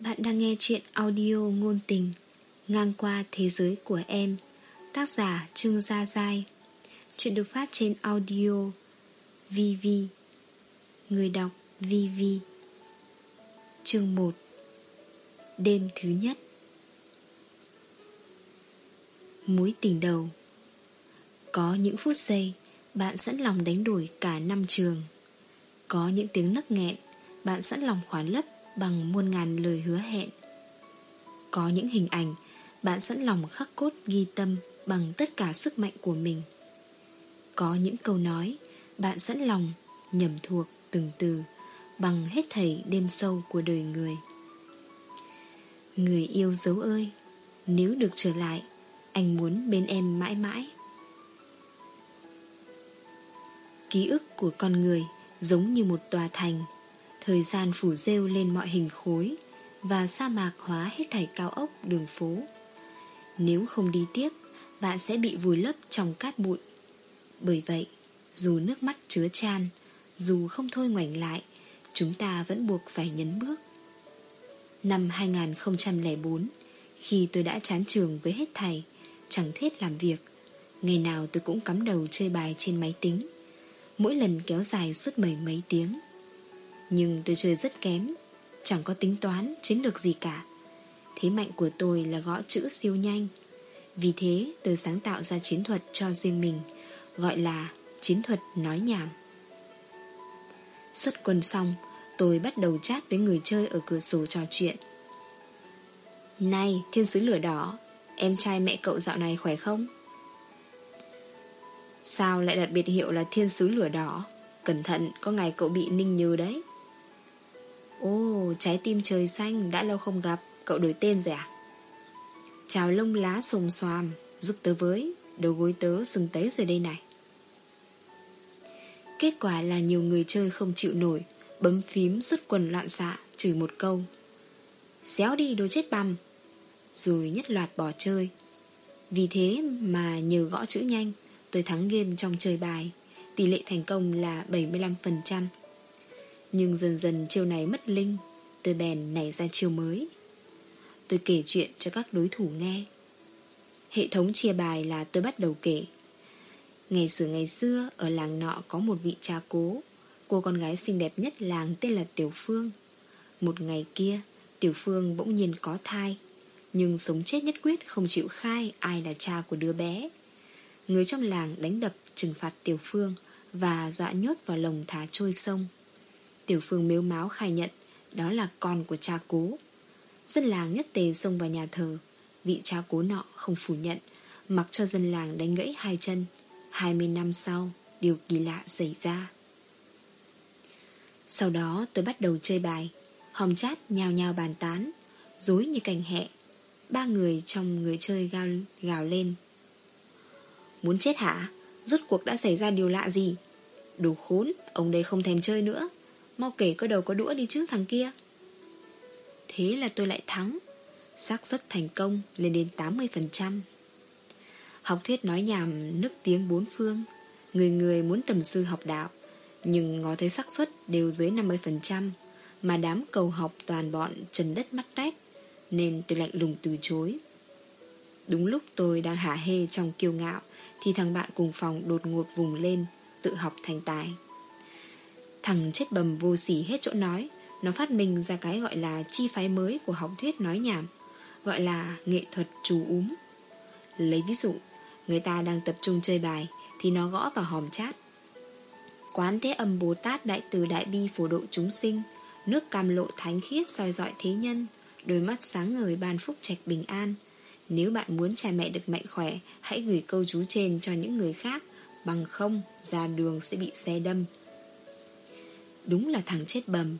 Bạn đang nghe chuyện audio ngôn tình, Ngang qua thế giới của em, Tác giả Trương Gia Giai. Chuyện được phát trên audio VV Người đọc VV Chương 1 Đêm thứ nhất. Mối tình đầu. Có những phút giây, Bạn sẵn lòng đánh đổi cả năm trường. Có những tiếng nấc nghẹn, Bạn sẵn lòng khoán lấp bằng muôn ngàn lời hứa hẹn. Có những hình ảnh bạn sẵn lòng khắc cốt ghi tâm bằng tất cả sức mạnh của mình. Có những câu nói bạn sẵn lòng nhầm thuộc từng từ bằng hết thảy đêm sâu của đời người. Người yêu dấu ơi, nếu được trở lại, anh muốn bên em mãi mãi. Ký ức của con người giống như một tòa thành Thời gian phủ rêu lên mọi hình khối Và sa mạc hóa hết thảy cao ốc, đường phố. Nếu không đi tiếp, Bạn sẽ bị vùi lấp trong cát bụi. Bởi vậy, Dù nước mắt chứa chan, Dù không thôi ngoảnh lại, Chúng ta vẫn buộc phải nhấn bước. Năm 2004 Khi tôi đã chán trường với hết thầy, Chẳng thiết làm việc, Ngày nào tôi cũng cắm đầu chơi bài trên máy tính. Mỗi lần kéo dài suốt mấy mấy tiếng nhưng tôi chơi rất kém Chẳng có tính toán, chiến lược gì cả. Thế mạnh của tôi là gõ chữ siêu nhanh. Vì thế tôi sáng tạo ra chiến thuật cho riêng mình Gọi là chiến thuật nói nhảm. Xuất quân xong Tôi bắt đầu chat với người chơi ở cửa sổ trò chuyện. Này thiên sứ lửa đỏ Em trai mẹ cậu dạo này khỏe không? Sao lại đặt biệt hiệu là thiên sứ lửa đỏ? Cẩn thận có ngày cậu bị ninh như đấy. Ồ, trái tim trời xanh đã lâu không gặp, cậu đổi tên rồi à? Chào lông lá xồm xoàm, giúp tớ với, đầu gối tớ sừng tấy rồi đây này. Kết quả là nhiều người chơi không chịu nổi, bấm phím xuất quần loạn xạ, chửi một câu. Xéo đi đồ chết bằm, rồi nhất loạt bỏ chơi. Vì thế mà nhờ gõ chữ nhanh, tôi thắng game trong chơi bài, tỷ lệ thành công là 75%. Nhưng dần dần chiêu này mất linh, Tôi bèn nảy ra chiêu mới. Tôi kể chuyện cho các đối thủ nghe. Hệ thống chia bài là tôi bắt đầu kể. Ngày xưa ngày xưa, Ở làng nọ có một vị cha cố. Cô con gái xinh đẹp nhất làng tên là Tiểu Phương. Một ngày kia, Tiểu Phương bỗng nhiên có thai. Nhưng sống chết nhất quyết không chịu khai Ai là cha của đứa bé. Người trong làng đánh đập trừng phạt Tiểu Phương Và dọa nhốt vào lồng thả trôi sông. Tiểu Phương mếu máu khai nhận Đó là con của cha cố Dân làng nhất tề xông vào nhà thờ Vị cha cố nọ không phủ nhận Mặc cho dân làng đánh gãy hai chân 20 năm sau Điều kỳ lạ xảy ra. Sau đó tôi bắt đầu chơi bài Hòm chát nhào nhào bàn tán Dối như cành hẹ Ba người trong người chơi gào, gào lên. Muốn chết hả? Rốt cuộc đã xảy ra điều lạ gì? Đồ khốn Ông đây không thèm chơi nữa. Mau kể có đầu có đũa đi chứ, thằng kia. Thế là tôi lại thắng. Xác suất thành công lên đến 80% Học thuyết nói nhảm, nức tiếng bốn phương. Người người muốn tầm sư học đạo, Nhưng ngó thấy xác suất đều dưới 50% Mà đám cầu học toàn bọn trần đất mắt tét Nên tôi lạnh lùng từ chối. Đúng lúc tôi đang hả hê trong kiêu ngạo, Thì thằng bạn cùng phòng đột ngột vùng lên, Tự học thành tài. Thằng chết bầm vô sỉ hết chỗ nói. Nó phát minh ra cái gọi là chi phái mới của học thuyết nói nhảm, Gọi là nghệ thuật trù úm. Lấy ví dụ, Người ta đang tập trung chơi bài Thì nó gõ vào hòm chat. Quán thế âm Bồ Tát Đại từ Đại Bi phổ độ chúng sinh, Nước cam lộ thánh khiết soi dọi thế nhân, Đôi mắt sáng ngời ban phúc trạch bình an. Nếu bạn muốn cha mẹ được mạnh khỏe, Hãy gửi câu chú trên cho những người khác, Bằng không, ra đường sẽ bị xe đâm. Đúng là thằng chết bầm.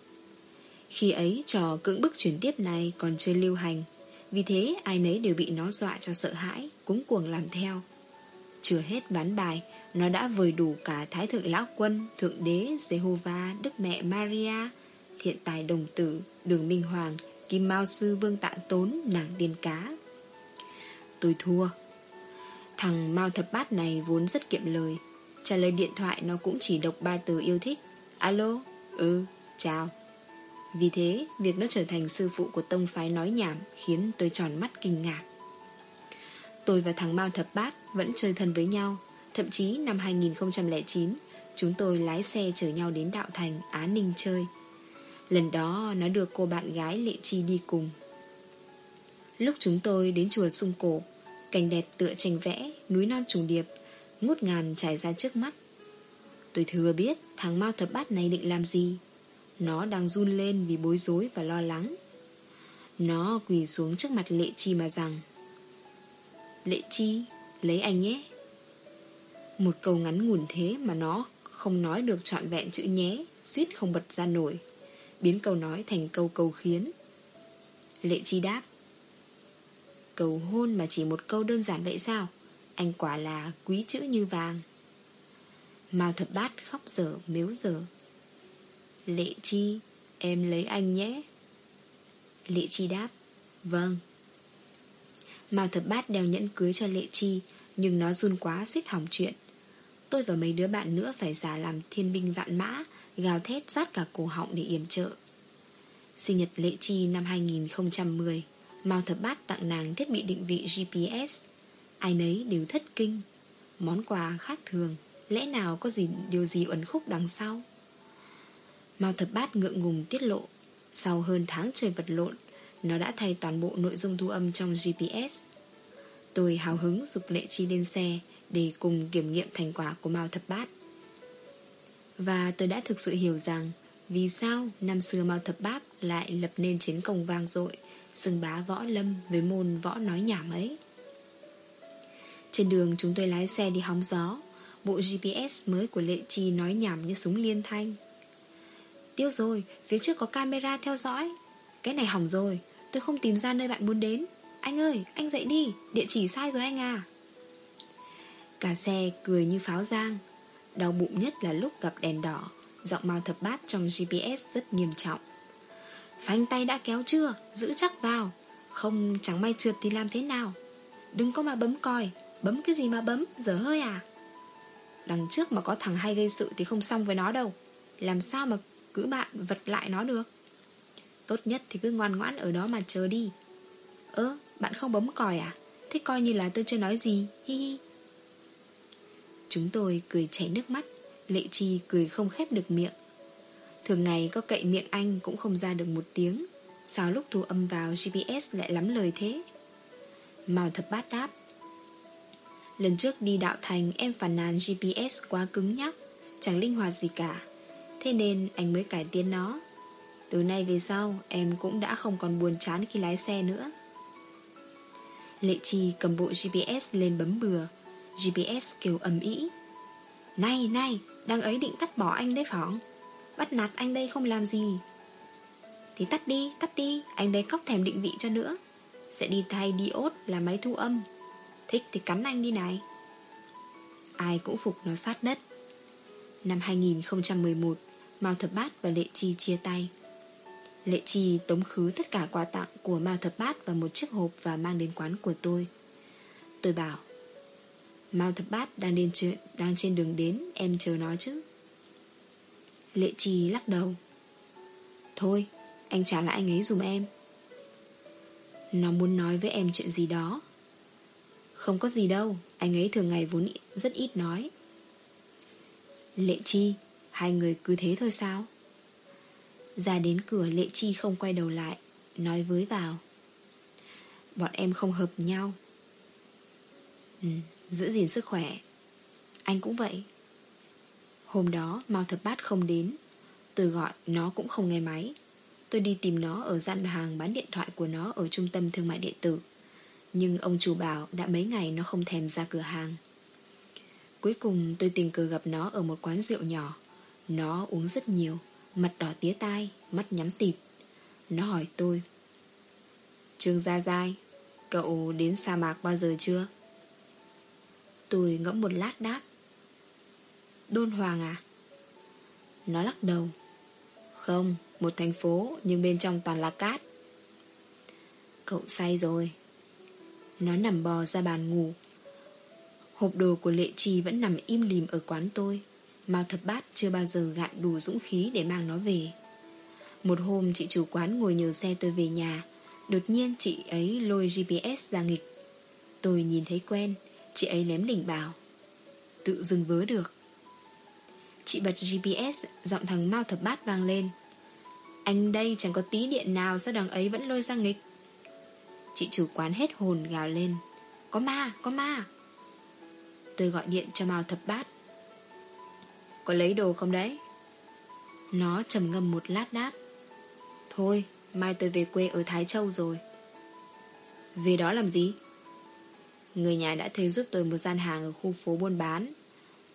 Khi ấy, trò cưỡng bức chuyển tiếp này còn chưa lưu hành. Vì thế, ai nấy đều bị nó dọa cho sợ hãi Cúng cuồng làm theo. Chưa hết bán bài, Nó đã vời đủ cả Thái Thượng Lão Quân, Thượng Đế Jehovah Đức Mẹ Maria, Thiện tài đồng tử, Đường Minh Hoàng, Kim Mao Sư Vương Tạ Tốn, Nàng Tiên Cá. Tôi thua. Thằng Mao Thập Bát này vốn rất kiệm lời. Trả lời điện thoại, nó cũng chỉ đọc ba từ yêu thích. Alo? Ừ, chào Vì thế, việc nó trở thành sư phụ của tông phái nói nhảm khiến tôi tròn mắt kinh ngạc. Tôi và thằng Mao Thập Bát vẫn chơi thân với nhau. Thậm chí năm 2009, chúng tôi lái xe chở nhau đến Đạo Thành, Á Ninh chơi. Lần đó nó đưa cô bạn gái Lệ Chi đi cùng. Lúc chúng tôi đến chùa Sung Cổ, cảnh đẹp tựa tranh vẽ, núi non trùng điệp, ngút ngàn trải ra trước mắt. Tôi thừa biết thằng Mao Thập Bát này định làm gì. Nó đang run lên vì bối rối và lo lắng. Nó quỳ xuống trước mặt Lệ Chi mà rằng Lệ Chi, lấy anh nhé. Một câu ngắn ngủn thế mà nó không nói được trọn vẹn chữ nhé, suýt không bật ra nổi. Biến câu nói thành câu cầu khiến. Lệ Chi đáp Cầu hôn mà chỉ một câu đơn giản vậy sao? Anh quả là quý chữ như vàng. Mao thập bát khóc dở mếu dở. Lệ Chi, em lấy anh nhé. Lệ Chi đáp Vâng. Mao thập bát đeo nhẫn cưới cho Lệ Chi Nhưng nó run quá suýt hỏng chuyện. Tôi và mấy đứa bạn nữa phải giả làm thiên binh vạn mã Gào thét rát cả cổ họng để yểm trợ. Sinh nhật Lệ Chi năm 2010 Mao thập bát tặng nàng thiết bị định vị GPS Ai nấy đều thất kinh. Món quà khác thường. Lẽ nào có gì, điều gì ẩn khúc đằng sau? Mao thập bát ngượng ngùng tiết lộ, Sau hơn tháng trời vật lộn, Nó đã thay toàn bộ nội dung thu âm trong GPS Tôi hào hứng dục lệ chi lên xe Để cùng kiểm nghiệm thành quả của Mao thập bát. Và tôi đã thực sự hiểu rằng Vì sao năm xưa Mao thập bát Lại lập nên chiến công vang dội sừng bá võ lâm với môn võ nói nhảm ấy. Trên đường chúng tôi lái xe đi hóng gió Bộ GPS mới của Lệ trì nói nhảm như súng liên thanh. Tiêu rồi, phía trước có camera theo dõi. Cái này hỏng rồi Tôi không tìm ra nơi bạn muốn đến. Anh ơi, anh dậy đi Địa chỉ sai rồi anh à. Cả xe cười như pháo giang. Đau bụng nhất là lúc gặp đèn đỏ Giọng màu thập bát trong GPS rất nghiêm trọng. Phanh tay đã kéo chưa? Giữ chắc vào. Không chẳng may trượt thì làm thế nào? Đừng có mà bấm còi. Bấm cái gì mà bấm, dở hơi à? Đằng trước mà có thằng hay gây sự Thì không xong với nó đâu. Làm sao mà cứ bạn vật lại nó được? Tốt nhất thì cứ ngoan ngoãn ở đó mà chờ đi. Ơ, bạn không bấm còi à? Thế coi như là tôi chưa nói gì, Hi hi. Chúng tôi cười chảy nước mắt, Lệ Chi cười không khép được miệng. Thường ngày có cậy miệng anh cũng không ra được một tiếng. Sao lúc thu âm vào GPS lại lắm lời thế. Màu thập bát đáp Lần trước đi đạo thành, em phản nàn GPS quá cứng nhắc. Chẳng linh hoạt gì cả. Thế nên anh mới cải tiến nó. Từ nay về sau, Em cũng đã không còn buồn chán khi lái xe nữa. Lệ trì cầm bộ GPS lên bấm bừa. GPS kêu ầm ĩ. Này này, Đang ấy định tắt bỏ anh đấy phỏng Bắt nạt anh đây không làm gì. Thì tắt đi tắt đi, Anh đây khóc thèm định vị cho nữa. Sẽ đi thay diode là máy thu âm. Thích thì cắn anh đi này. Ai cũng phục nó sát đất. Năm 2011 Mao Thập Bát và Lệ Chi chia tay. Lệ Chi tống khứ tất cả quà tặng của Mao Thập Bát vào một chiếc hộp và mang đến quán của tôi. Tôi bảo Mao Thập Bát đang, đến chuyện, đang trên đường đến Em chờ nó chứ. Lệ Chi lắc đầu Thôi anh trả lại anh ấy dùm em. Nó muốn nói với em chuyện gì đó. Không có gì đâu Anh ấy thường ngày vốn rất ít nói. Lệ Chi Hai người cứ thế thôi sao? Ra đến cửa Lệ Chi không quay đầu lại Nói với vào. Bọn em không hợp nhau. Ừ, Giữ gìn sức khỏe. Anh cũng vậy. Hôm đó Mao Thập Bát không đến. Tôi gọi nó cũng không nghe máy. Tôi đi tìm nó ở gian hàng bán điện thoại của nó Ở trung tâm thương mại điện tử. Nhưng ông chủ bảo đã mấy ngày nó không thèm ra cửa hàng. Cuối cùng tôi tình cờ gặp nó ở một quán rượu nhỏ. Nó uống rất nhiều Mặt đỏ tía tai Mắt nhắm tịt. Nó hỏi tôi Trương Gia Giai Cậu đến sa mạc bao giờ chưa? Tôi ngẫm một lát đáp Đôn Hoàng à? Nó lắc đầu Không, một thành phố Nhưng bên trong toàn là cát. Cậu say rồi. Nó nằm bò ra bàn ngủ. Hộp đồ của Lệ Trì vẫn nằm im lìm ở quán tôi. Mao thập bát chưa bao giờ gạn đủ dũng khí để mang nó về. Một hôm, chị chủ quán ngồi nhờ xe tôi về nhà. Đột nhiên, chị ấy lôi GPS ra nghịch. Tôi nhìn thấy quen. Chị ấy lém đỉnh bảo, Tự dừng vớ được. Chị bật GPS Giọng thằng Mao thập bát vang lên. Anh đây chẳng có tí điện nào, Sao đằng ấy vẫn lôi ra nghịch? Chị chủ quán hết hồn gào lên. Có ma, có ma. Tôi gọi điện cho Mao thập bát. Có lấy đồ không đấy? Nó trầm ngâm một lát đáp. Thôi Mai tôi về quê ở Thái Châu rồi. Về đó làm gì? Người nhà đã thuê giúp tôi một gian hàng Ở khu phố buôn bán.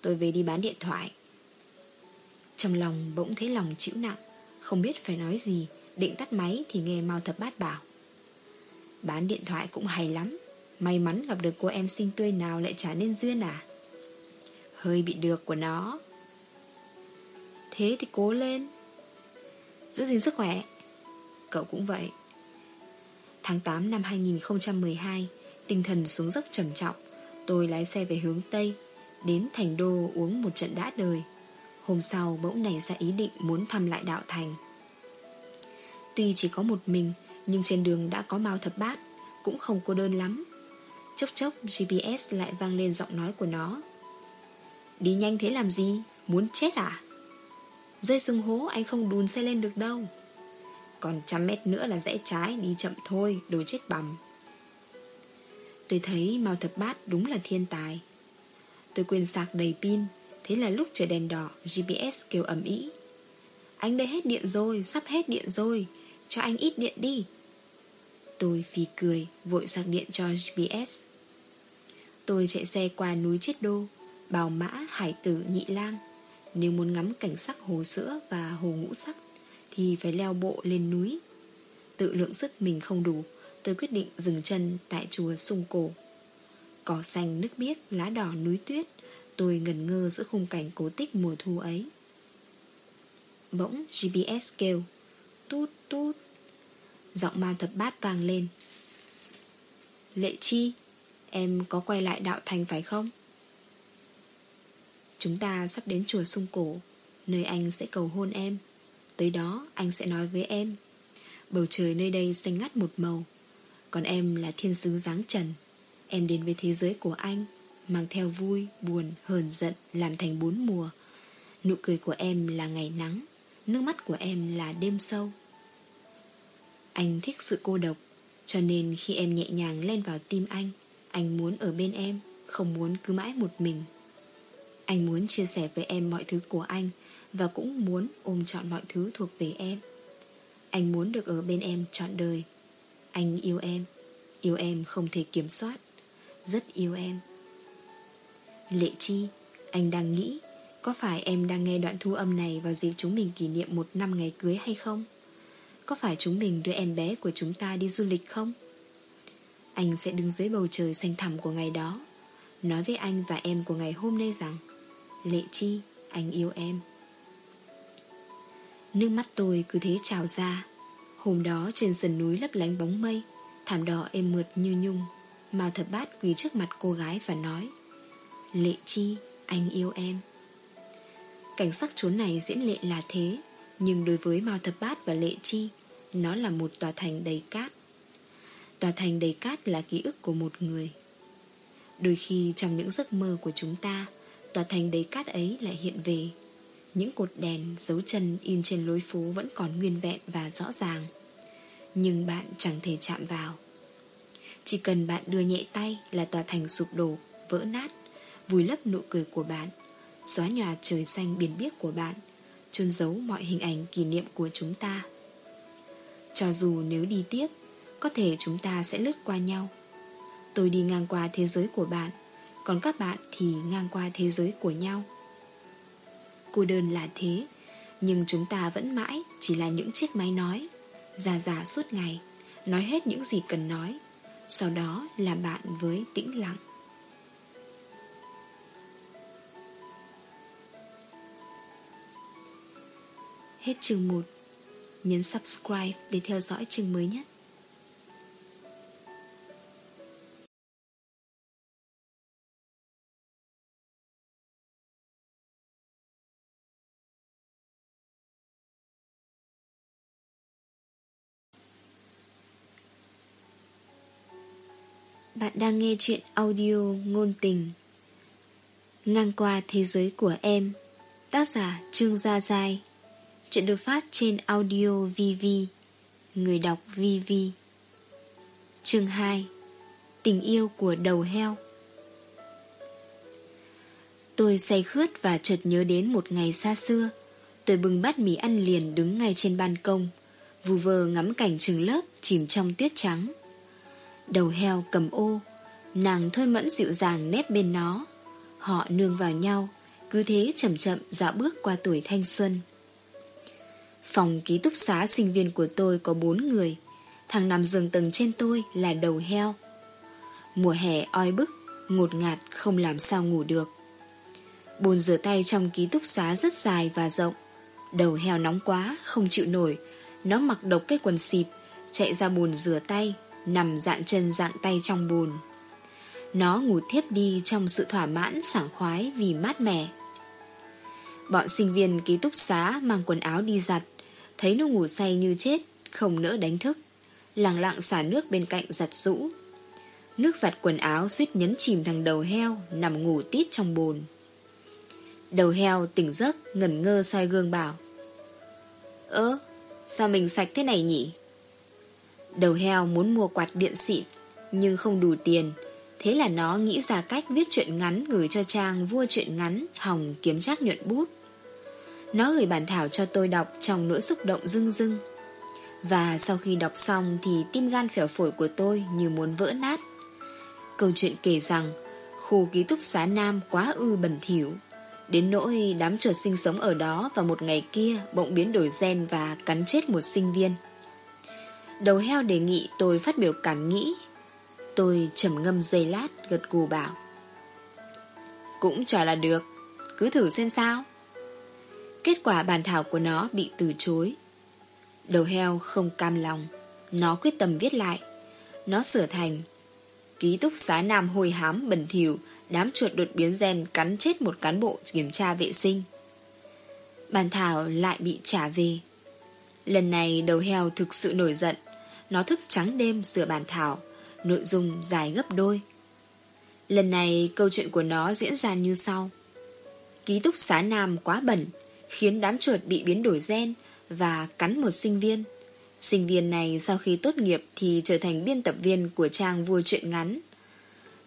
Tôi về đi bán điện thoại. Trong lòng bỗng thấy lòng chịu nặng Không biết phải nói gì Định tắt máy thì nghe Mao Thập Bát bảo. Bán điện thoại cũng hay lắm. May mắn gặp được cô em xinh tươi nào Lại trả nên duyên à? Hơi bị được của nó. Thế thì cố lên. Giữ gìn sức khỏe. Cậu cũng vậy. Tháng 8 năm 2012 Tinh thần xuống dốc trầm trọng. Tôi lái xe về hướng Tây, Đến Thành Đô uống một trận đã đời. Hôm sau bỗng nảy ra ý định Muốn thăm lại đạo Thành. Tuy chỉ có một mình nhưng trên đường đã có Mao Thập Bát, Cũng không cô đơn lắm. Chốc chốc GPS lại vang lên giọng nói của nó. Đi nhanh thế làm gì? Muốn chết à? Rơi xuống hố, anh không đùn xe lên được đâu. Còn trăm mét nữa là rẽ trái, Đi chậm thôi, đồ chết bầm. Tôi thấy Mao Thập Bát đúng là thiên tài. Tôi quên sạc đầy pin, Thế là lúc trời đèn đỏ GPS kêu ầm ĩ. Anh đây hết điện rồi, Sắp hết điện rồi, Cho anh ít điện đi. Tôi phì cười Vội sạc điện cho GPS Tôi chạy xe qua núi Chiết Đô Bào Mã, Hải Tử, Nhị Lang. Nếu muốn ngắm cảnh sắc hồ sữa Và hồ ngũ sắc Thì phải leo bộ lên núi. Tự lượng sức mình không đủ Tôi quyết định dừng chân tại chùa sung cổ. Cỏ xanh nước biếc Lá đỏ núi tuyết Tôi ngần ngơ giữa khung cảnh cố tích mùa thu ấy. Bỗng GPS kêu Tút tút Giọng ma thập bát vang lên. Lệ chi Em có quay lại đạo thành phải không? Chúng ta sắp đến chùa sung cổ Nơi anh sẽ cầu hôn em. Tới đó anh sẽ nói với em. Bầu trời nơi đây xanh ngắt một màu Còn em là thiên sứ dáng trần. Em đến với thế giới của anh Mang theo vui, buồn, hờn giận Làm thành bốn mùa. Nụ cười của em là ngày nắng Nước mắt của em là đêm sâu. Anh thích sự cô độc, Cho nên khi em nhẹ nhàng lên vào tim anh Anh muốn ở bên em, Không muốn cứ mãi một mình. Anh muốn chia sẻ với em mọi thứ của anh Và cũng muốn ôm trọn mọi thứ thuộc về em. Anh muốn được ở bên em trọn đời. Anh yêu em Yêu em không thể kiểm soát, Rất yêu em. Lệ Chi, Anh đang nghĩ Có phải em đang nghe đoạn thu âm này Vào dịp chúng mình kỷ niệm một năm ngày cưới hay không? Có phải chúng mình đưa em bé của chúng ta đi du lịch không? Anh sẽ đứng dưới bầu trời xanh thẳm của ngày đó, Nói với anh và em của ngày hôm nay rằng, Lệ Chi, Anh yêu em. Nước mắt tôi cứ thế trào ra. Hôm đó trên sườn núi lấp lánh bóng mây, Thảm đỏ êm mượt như nhung, Mao thập bát quỳ trước mặt cô gái và nói, Lệ chi, Anh yêu em. Cảnh sắc chốn này diễn lệ là thế, Nhưng đối với Mao thập bát và lệ chi nó là một tòa thành đầy cát. Tòa thành đầy cát là ký ức của một người. Đôi khi trong những giấc mơ của chúng ta Tòa thành đầy cát ấy lại hiện về. Những cột đèn, dấu chân in trên lối phố vẫn còn nguyên vẹn và rõ ràng. Nhưng bạn chẳng thể chạm vào. Chỉ cần bạn đưa nhẹ tay là tòa thành sụp đổ, vỡ nát Vùi lấp nụ cười của bạn Xóa nhòa trời xanh biển biếc của bạn chôn giấu mọi hình ảnh kỷ niệm của chúng ta. Cho dù nếu đi tiếp, Có thể chúng ta sẽ lướt qua nhau. Tôi đi ngang qua thế giới của bạn, Còn các bạn thì ngang qua thế giới của nhau. Cô đơn là thế, Nhưng chúng ta vẫn mãi Chỉ là những chiếc máy nói, Già già suốt ngày, Nói hết những gì cần nói, Sau đó là bạn với tĩnh lặng. Hết chương 1 nhấn subscribe để theo dõi chương mới nhất. Bạn đang nghe chuyện audio ngôn tình Ngang qua thế giới của em, Tác giả Trương Gia Giai Chuyện được phát trên audio VV Người đọc VV Chương 2 Tình yêu của đầu heo. Tôi say khướt và chợt nhớ đến một ngày xa xưa. Tôi bưng bát mì ăn liền đứng ngay trên ban công, Vù vờ ngắm cảnh trường lớp chìm trong tuyết trắng. Đầu heo cầm ô, Nàng thôi mẫn dịu dàng nép bên nó. Họ nương vào nhau, Cứ thế chậm chậm dạo bước qua tuổi thanh xuân. Phòng ký túc xá sinh viên của tôi có bốn người. Thằng nằm giường tầng trên tôi là đầu heo. Mùa hè oi bức, Ngột ngạt, không làm sao ngủ được. Bồn rửa tay trong ký túc xá rất dài và rộng. Đầu heo nóng quá, Không chịu nổi. Nó mặc độc cái quần xịp, Chạy ra bồn rửa tay, Nằm dạng chân dạng tay trong bồn. Nó ngủ thiếp đi trong sự thỏa mãn, sảng khoái vì mát mẻ. Bọn sinh viên ký túc xá mang quần áo đi giặt. Thấy nó ngủ say như chết, Không nỡ đánh thức. Lặng lặng xả nước bên cạnh giặt rũ. Nước giặt quần áo suýt nhấn chìm thằng đầu heo Nằm ngủ tít trong bồn. Đầu heo tỉnh giấc, Ngẩn ngơ soi gương bảo, Ơ, Sao mình sạch thế này nhỉ? Đầu heo muốn mua quạt điện xịn, Nhưng không đủ tiền. Thế là nó nghĩ ra cách viết chuyện ngắn Gửi cho trang vua chuyện ngắn, Hồng kiếm trác nhuận bút. Nó gửi bản thảo cho tôi đọc Trong nỗi xúc động rưng rưng. Và sau khi đọc xong Thì tim gan phèo phổi của tôi như muốn vỡ nát. Câu chuyện kể rằng, Khu ký túc xá Nam quá ư bẩn thỉu. Đến nỗi đám chuột sinh sống ở đó Và một ngày kia bỗng biến đổi gen Và cắn chết một sinh viên. Đầu heo đề nghị tôi phát biểu cảm nghĩ. Tôi trầm ngâm giây lát, Gật gù bảo, Cũng chả là được, Cứ thử xem sao. Kết quả bàn thảo của nó bị từ chối. Đầu heo không cam lòng, Nó quyết tâm viết lại. Nó sửa thành, Ký túc xá nam hôi hám bẩn thỉu, Đám chuột đột biến gen cắn chết một cán bộ kiểm tra vệ sinh. Bàn thảo lại bị trả về. Lần này đầu heo thực sự nổi giận. Nó thức trắng đêm sửa bàn thảo, Nội dung dài gấp đôi. Lần này câu chuyện của nó diễn ra như sau. Ký túc xá nam quá bẩn Khiến đám chuột bị biến đổi gen Và cắn một sinh viên Sinh viên này sau khi tốt nghiệp Thì trở thành biên tập viên của trang vua truyện ngắn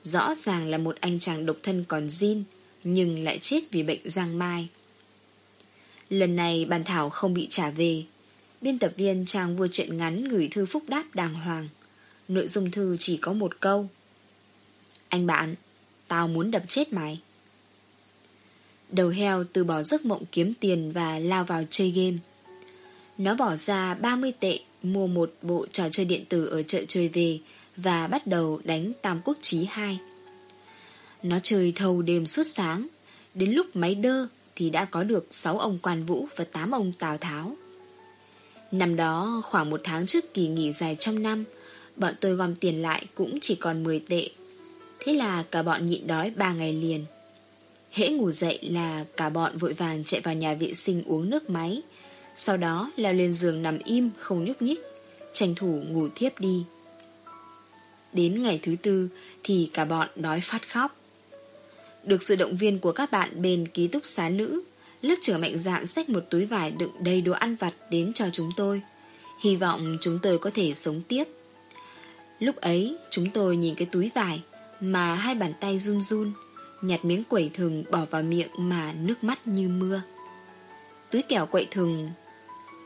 Rõ ràng là một anh chàng độc thân còn zin Nhưng lại chết vì bệnh giang mai Lần này bàn thảo không bị trả về Biên tập viên trang vua truyện ngắn gửi thư phúc đáp đàng hoàng. Nội dung thư chỉ có một câu. Anh bạn, tao muốn đập chết mày. Đầu heo từ bỏ giấc mộng kiếm tiền và lao vào chơi game. Nó bỏ ra 30 tệ mua một bộ trò chơi điện tử ở chợ chơi về và bắt đầu đánh Tam Quốc Chí 2. Nó chơi thâu đêm suốt sáng, đến lúc máy đơ thì đã có được 6 ông quan vũ và 8 ông Tào Tháo. Năm đó khoảng một tháng trước kỳ nghỉ dài trong năm Bọn tôi gom tiền lại cũng chỉ còn 10 tệ Thế là cả bọn nhịn đói 3 ngày liền Hễ ngủ dậy là cả bọn vội vàng chạy vào nhà vệ sinh uống nước máy Sau đó leo lên giường nằm im không nhúc nhích Tranh thủ ngủ thiếp đi Đến ngày thứ tư thì cả bọn đói phát khóc Được sự động viên của các bạn bên ký túc xá nữ Lớp trưởng mạnh dạn xách một túi vải đựng đầy đồ ăn vặt đến cho chúng tôi. Hy vọng chúng tôi có thể sống tiếp. Lúc ấy, chúng tôi nhìn cái túi vải mà hai bàn tay run run, nhặt miếng quẩy thừng bỏ vào miệng mà nước mắt như mưa. Túi kẹo quậy thừng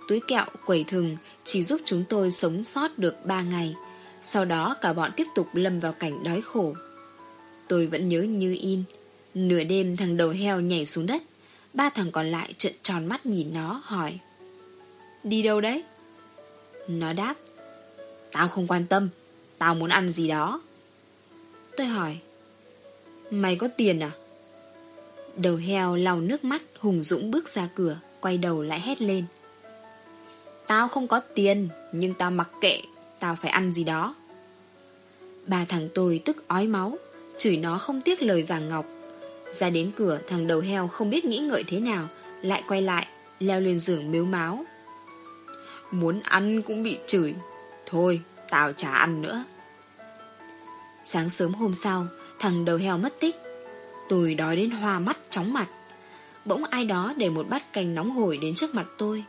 Túi kẹo quẩy thừng chỉ giúp chúng tôi sống sót được 3 ngày. Sau đó cả bọn tiếp tục lâm vào cảnh đói khổ. Tôi vẫn nhớ như in. Nửa đêm thằng đầu heo nhảy xuống đất, Ba thằng còn lại trợn tròn mắt nhìn nó, hỏi, Đi đâu đấy? Nó đáp, Tao không quan tâm, Tao muốn ăn gì đó Tôi hỏi Mày có tiền à? Đầu heo lau nước mắt Hùng Dũng bước ra cửa Quay đầu lại hét lên. Tao không có tiền Nhưng tao mặc kệ Tao phải ăn gì đó. Ba thằng tôi tức ói máu Chửi nó không tiếc lời vàng ngọc. Ra đến cửa thằng đầu heo không biết nghĩ ngợi thế nào Lại quay lại Leo lên giường miếu máu. Muốn ăn cũng bị chửi. Thôi tao chả ăn nữa. Sáng sớm hôm sau, thằng đầu heo mất tích. Tôi đói đến hoa mắt chóng mặt. Bỗng ai đó để một bát canh nóng hổi đến trước mặt tôi.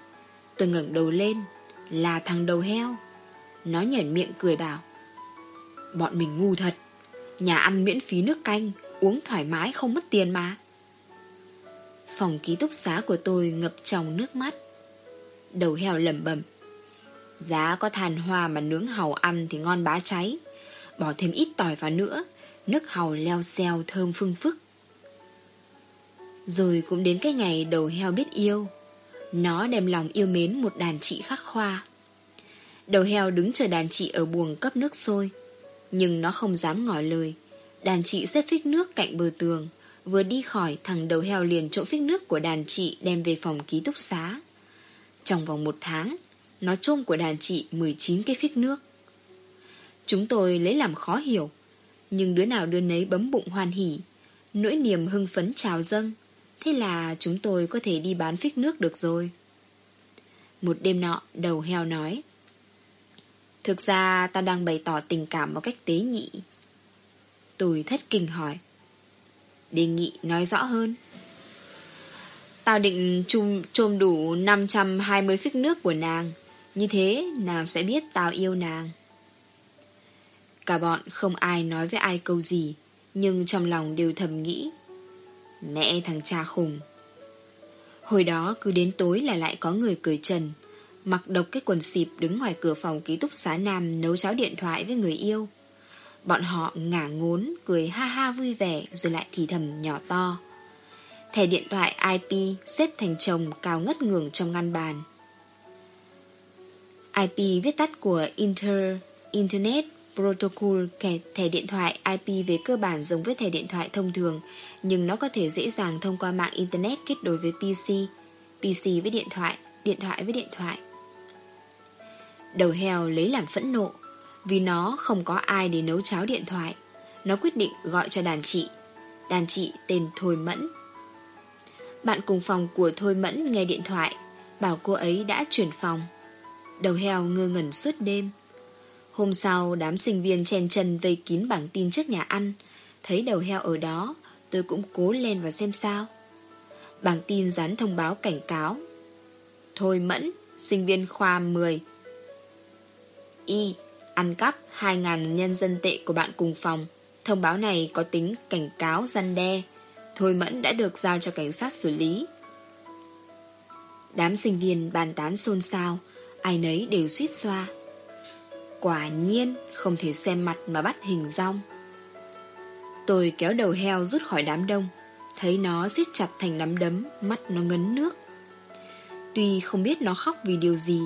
Tôi ngẩng đầu lên, là thằng đầu heo. Nó nhởn miệng cười bảo. Bọn mình ngu thật. Nhà ăn miễn phí nước canh, uống thoải mái không mất tiền mà. Phòng ký túc xá của tôi ngập trong nước mắt. Đầu heo lẩm bẩm. Giá có than hoa mà nướng hàu ăn thì ngon bá cháy. Bỏ thêm ít tỏi vào nữa, nước hàu leo xeo thơm phương phức. Rồi cũng đến cái ngày đầu heo biết yêu. Nó đem lòng yêu mến một đàn chị khắc khoa. Đầu heo đứng chờ đàn chị ở buồng cấp nước sôi. Nhưng nó không dám ngỏ lời. Đàn chị xếp phích nước cạnh bờ tường. Vừa đi khỏi thằng đầu heo liền trộm phích nước của đàn chị đem về phòng ký túc xá. Trong vòng một tháng, nó trôm của đàn chị 19 cái phích nước. Chúng tôi lấy làm khó hiểu, nhưng đứa nào đứa nấy bấm bụng hoàn hỉ, nỗi niềm hưng phấn trào dâng. Thế là chúng tôi có thể đi bán phích nước được rồi. Một đêm nọ, đầu heo nói. Thực ra ta đang bày tỏ tình cảm một cách tế nhị. Tôi thất kinh hỏi. Đề nghị nói rõ hơn. Tao định chum, chôm đủ 520 phích nước của nàng. Như thế nàng sẽ biết tao yêu nàng. Cả bọn không ai nói với ai câu gì, nhưng trong lòng đều thầm nghĩ. Mẹ thằng cha khùng. Hồi đó cứ đến tối là lại có người cười trần, mặc độc cái quần xịp đứng ngoài cửa phòng ký túc xá nam nấu cháo điện thoại với người yêu. Bọn họ ngả ngốn, cười ha ha vui vẻ rồi lại thì thầm nhỏ to. Thẻ điện thoại IP xếp thành chồng cao ngất ngường trong ngăn bàn. IP viết tắt của Inter Internet Protocol thẻ điện thoại IP về cơ bản giống với thẻ điện thoại thông thường, nhưng nó có thể dễ dàng thông qua mạng Internet kết nối với PC, PC với điện thoại, điện thoại với điện thoại. Đầu heo lấy làm phẫn nộ, vì nó không có ai để nấu cháo điện thoại. Nó quyết định gọi cho đàn chị. Đàn chị tên Thôi Mẫn. Bạn cùng phòng của Thôi Mẫn nghe điện thoại, bảo cô ấy đã chuyển phòng. Đầu heo ngơ ngẩn suốt đêm. Hôm sau, đám sinh viên chen chân vây kín bảng tin trước nhà ăn. Thấy đầu heo ở đó, tôi cũng cố lên và xem sao. Bảng tin dán thông báo cảnh cáo. Thôi Mẫn, sinh viên khoa 10. Y, ăn cắp 2.000 nhân dân tệ của bạn cùng phòng. Thông báo này có tính cảnh cáo gian đe. Thôi Mẫn đã được giao cho cảnh sát xử lý. Đám sinh viên bàn tán xôn xao, ai nấy đều suýt xoa. Quả nhiên không thể xem mặt mà bắt hình rong. Tôi kéo đầu heo rút khỏi đám đông, thấy nó siết chặt thành nắm đấm, mắt nó ngấn nước. Tuy không biết nó khóc vì điều gì,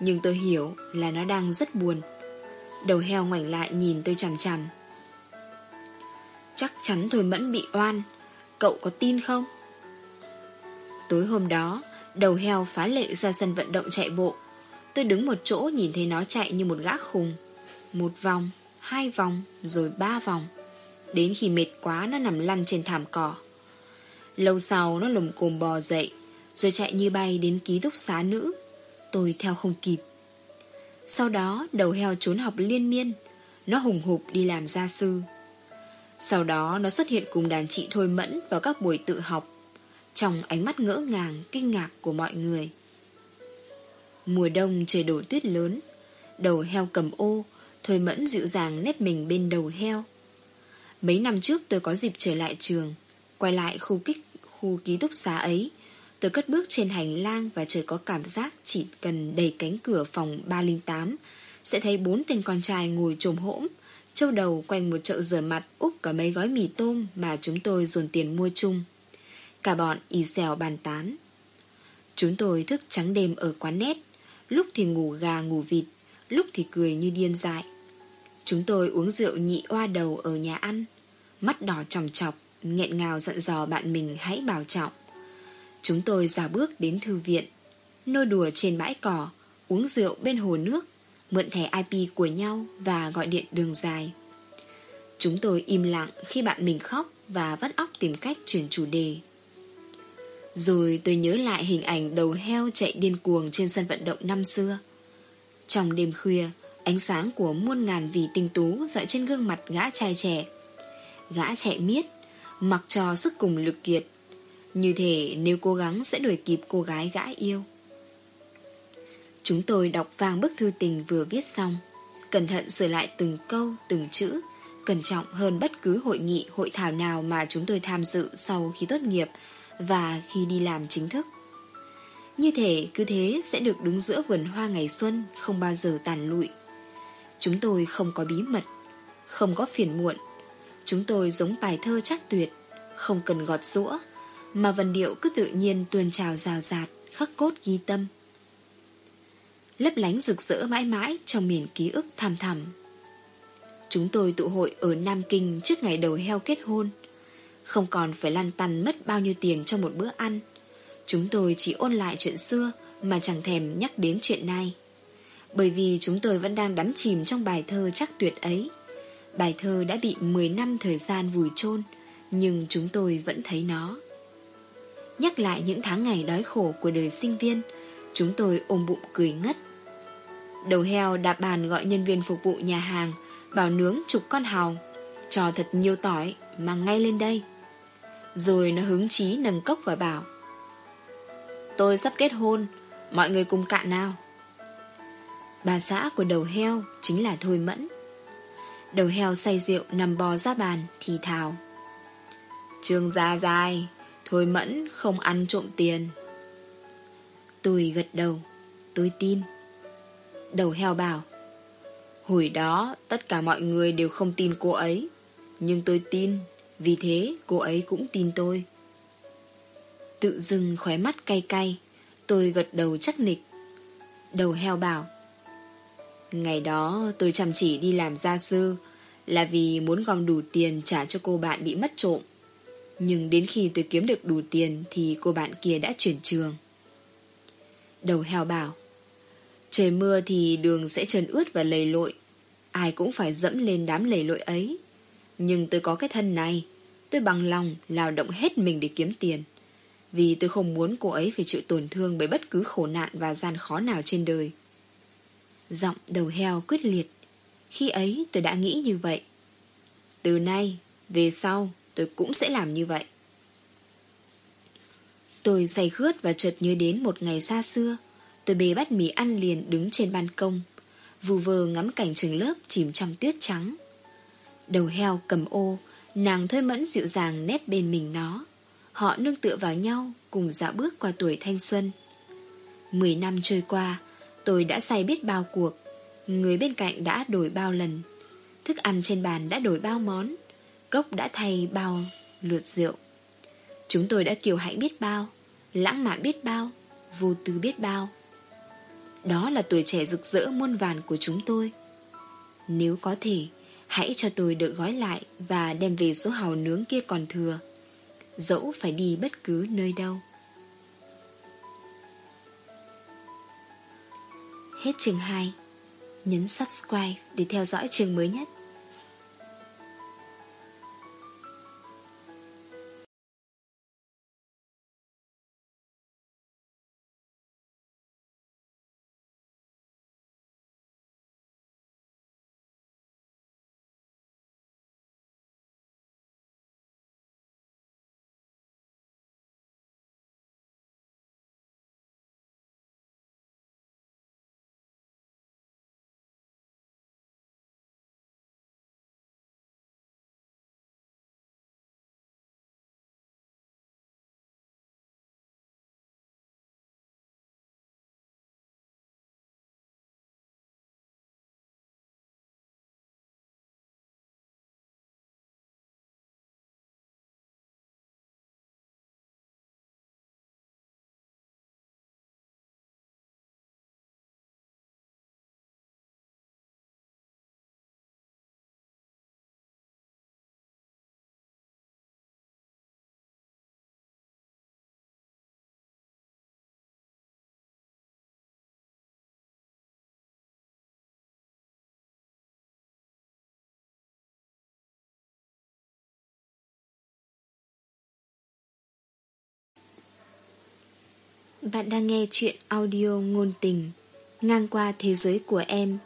nhưng tôi hiểu là nó đang rất buồn. Đầu heo ngoảnh lại nhìn tôi chằm chằm. Chắc chắn Thôi Mẫn bị oan, cậu có tin không? Tối hôm đó, đầu heo phá lệ ra sân vận động chạy bộ. Tôi đứng một chỗ nhìn thấy nó chạy như một gã khùng. Một vòng, hai vòng, rồi ba vòng. Đến khi mệt quá nó nằm lăn trên thảm cỏ. Lâu sau nó lồm cồm bò dậy, rồi chạy như bay đến ký túc xá nữ. Tôi theo không kịp. Sau đó đầu heo trốn học liên miên, nó hùng hục đi làm gia sư. Sau đó nó xuất hiện cùng đàn chị Thôi Mẫn vào các buổi tự học, trong ánh mắt ngỡ ngàng, kinh ngạc của mọi người. Mùa đông trời đổ tuyết lớn, đầu heo cầm ô, Thôi Mẫn dịu dàng nếp mình bên đầu heo. Mấy năm trước tôi có dịp trở lại trường, quay lại khu kích khu ký túc xá ấy. Tôi cất bước trên hành lang và trời có cảm giác chỉ cần đẩy cánh cửa phòng 308 sẽ thấy bốn tên con trai ngồi trồm hỗm châu đầu quanh một chậu rửa mặt úp cả mấy gói mì tôm mà chúng tôi dồn tiền mua chung. Cả bọn y xèo bàn tán. Chúng tôi thức trắng đêm ở quán nét, lúc thì ngủ gà ngủ vịt, lúc thì cười như điên dại. Chúng tôi uống rượu nhị oa đầu ở nhà ăn, mắt đỏ chòng chọc, nghẹn ngào dặn dò bạn mình hãy bảo trọng. Chúng tôi dào bước đến thư viện, nô đùa trên bãi cỏ, uống rượu bên hồ nước, mượn thẻ IP của nhau và gọi điện đường dài. Chúng tôi im lặng khi bạn mình khóc và vắt óc tìm cách chuyển chủ đề. Rồi tôi nhớ lại hình ảnh đầu heo chạy điên cuồng trên sân vận động năm xưa. Trong đêm khuya, Ánh sáng của muôn ngàn vì tinh tú dọi trên gương mặt gã trai trẻ. Gã chạy miết, mặc cho sức cùng lực kiệt. Như thể nếu cố gắng sẽ đuổi kịp cô gái gã yêu. Chúng tôi đọc vang bức thư tình vừa viết xong, cẩn thận sửa lại từng câu, từng chữ, cẩn trọng hơn bất cứ hội nghị, hội thảo nào mà chúng tôi tham dự sau khi tốt nghiệp và khi đi làm chính thức. Như thể cứ thế sẽ được đứng giữa vườn hoa ngày xuân không bao giờ tàn lụi. Chúng tôi không có bí mật, không có phiền muộn. Chúng tôi giống bài thơ chắc tuyệt, không cần gọt rũa, mà vần điệu cứ tự nhiên tuôn trào rào rạt, khắc cốt ghi tâm. Lấp lánh rực rỡ mãi mãi trong miền ký ức thầm thầm. Chúng tôi tụ hội ở Nam Kinh trước ngày đầu heo kết hôn. Không còn phải lăn tăn mất bao nhiêu tiền cho một bữa ăn. Chúng tôi chỉ ôn lại chuyện xưa mà chẳng thèm nhắc đến chuyện nay. Bởi vì chúng tôi vẫn đang đắm chìm trong bài thơ chắc tuyệt ấy. Bài thơ đã bị 10 năm thời gian vùi chôn nhưng chúng tôi vẫn thấy nó. Nhắc lại những tháng ngày đói khổ của đời sinh viên, chúng tôi ôm bụng cười ngất. Đầu heo đạp bàn gọi nhân viên phục vụ nhà hàng, bảo nướng chục con hào, cho thật nhiều tỏi, mang ngay lên đây. Rồi nó hứng chí nâng cốc và bảo, Tôi sắp kết hôn, Mọi người cùng cạn nào. Bà xã của đầu heo Chính là Thôi Mẫn. Đầu heo say rượu nằm bò ra bàn Thì thào, Trương già dài Thôi Mẫn không ăn trộm tiền. Tôi gật đầu, Tôi tin. Đầu heo bảo, Hồi đó tất cả mọi người đều không tin cô ấy, Nhưng tôi tin. Vì thế, cô ấy cũng tin tôi. Tự dưng khóe mắt cay cay, Tôi gật đầu chắc nịch. Đầu heo bảo, Ngày đó tôi chăm chỉ đi làm gia sư Là vì muốn gom đủ tiền trả cho cô bạn bị mất trộm. Nhưng đến khi tôi kiếm được đủ tiền Thì cô bạn kia đã chuyển trường. Đầu heo bảo, Trời mưa thì đường sẽ trơn ướt và lầy lội, Ai cũng phải dẫm lên đám lầy lội ấy. Nhưng tôi có cái thân này Tôi bằng lòng lao động hết mình để kiếm tiền vì tôi không muốn cô ấy phải chịu tổn thương bởi bất cứ khổ nạn và gian khó nào trên đời. Giọng đầu heo quyết liệt. Khi ấy tôi đã nghĩ như vậy. Từ nay, về sau, tôi cũng sẽ làm như vậy. Tôi say khướt và chợt nhớ đến một ngày xa xưa. Tôi bê bát mì ăn liền đứng trên ban công, vù vờ ngắm cảnh trường lớp chìm trong tuyết trắng. Đầu heo cầm ô, nàng thôi mẫn dịu dàng nép bên mình nó. Họ nương tựa vào nhau Cùng dạo bước qua tuổi thanh xuân. Mười năm trôi qua Tôi đã say biết bao cuộc. Người bên cạnh đã đổi bao lần. Thức ăn trên bàn đã đổi bao món. Cốc đã thay bao lượt rượu. Chúng tôi đã kiều hãnh biết bao Lãng mạn biết bao Vô tư biết bao. Đó là tuổi trẻ rực rỡ muôn vàn của chúng tôi. Nếu có thể Hãy cho tôi được gói lại Và đem về số hào nướng kia còn thừa dẫu phải đi bất cứ nơi đâu. Hết chương 2 Nhấn subscribe để theo dõi chương mới nhất. Bạn đang nghe chuyện audio ngôn tình, Ngang qua thế giới của em.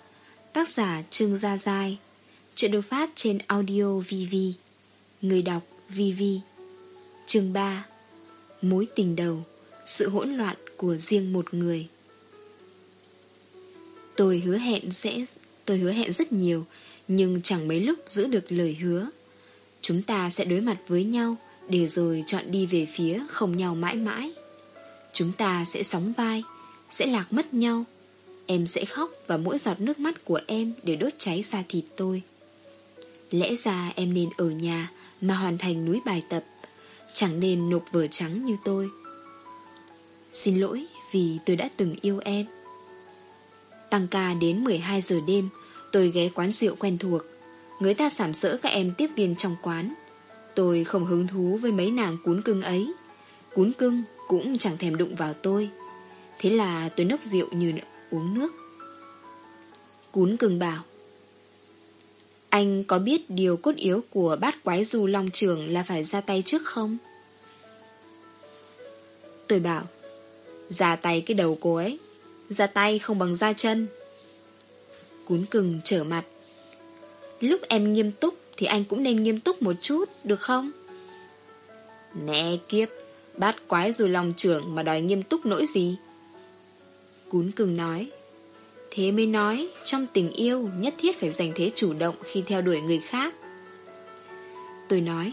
Tác giả Trương Gia Giai. Chuyện được phát trên audio VV Người đọc VV Chương 3 Mối tình đầu. Sự hỗn loạn của riêng một người. Tôi hứa hẹn sẽ, Tôi hứa hẹn rất nhiều, Nhưng chẳng mấy lúc giữ được lời hứa. Chúng ta sẽ đối mặt với nhau Để rồi chọn đi về phía không nhau mãi mãi. Chúng ta sẽ sóng vai, Sẽ lạc mất nhau. Em sẽ khóc và mỗi giọt nước mắt của em Đều đốt cháy da thịt tôi. Lẽ ra em nên ở nhà Mà hoàn thành núi bài tập, Chẳng nên nộp vở trắng như tôi. Xin lỗi vì tôi đã từng yêu em. Tăng ca đến 12 giờ đêm, Tôi ghé quán rượu quen thuộc. Người ta sảm sỡ các em tiếp viên trong quán. Tôi không hứng thú với mấy nàng cún cưng ấy. Cún cưng cũng chẳng thèm đụng vào tôi. Thế là tôi nốc rượu như uống nước. Cún cưng bảo, Anh có biết điều cốt yếu của bát quái du long trường là phải ra tay trước không? Tôi bảo, Ra tay cái đầu cô ấy, Ra tay không bằng ra chân. Cún cưng trở mặt, Lúc em nghiêm túc Thì anh cũng nên nghiêm túc một chút, Được không? Nè kiếp Bát quái dù lòng trưởng mà đòi nghiêm túc nỗi gì? Cún cưng nói, Thế mới nói, Trong tình yêu, nhất thiết phải giành thế chủ động Khi theo đuổi người khác. Tôi nói,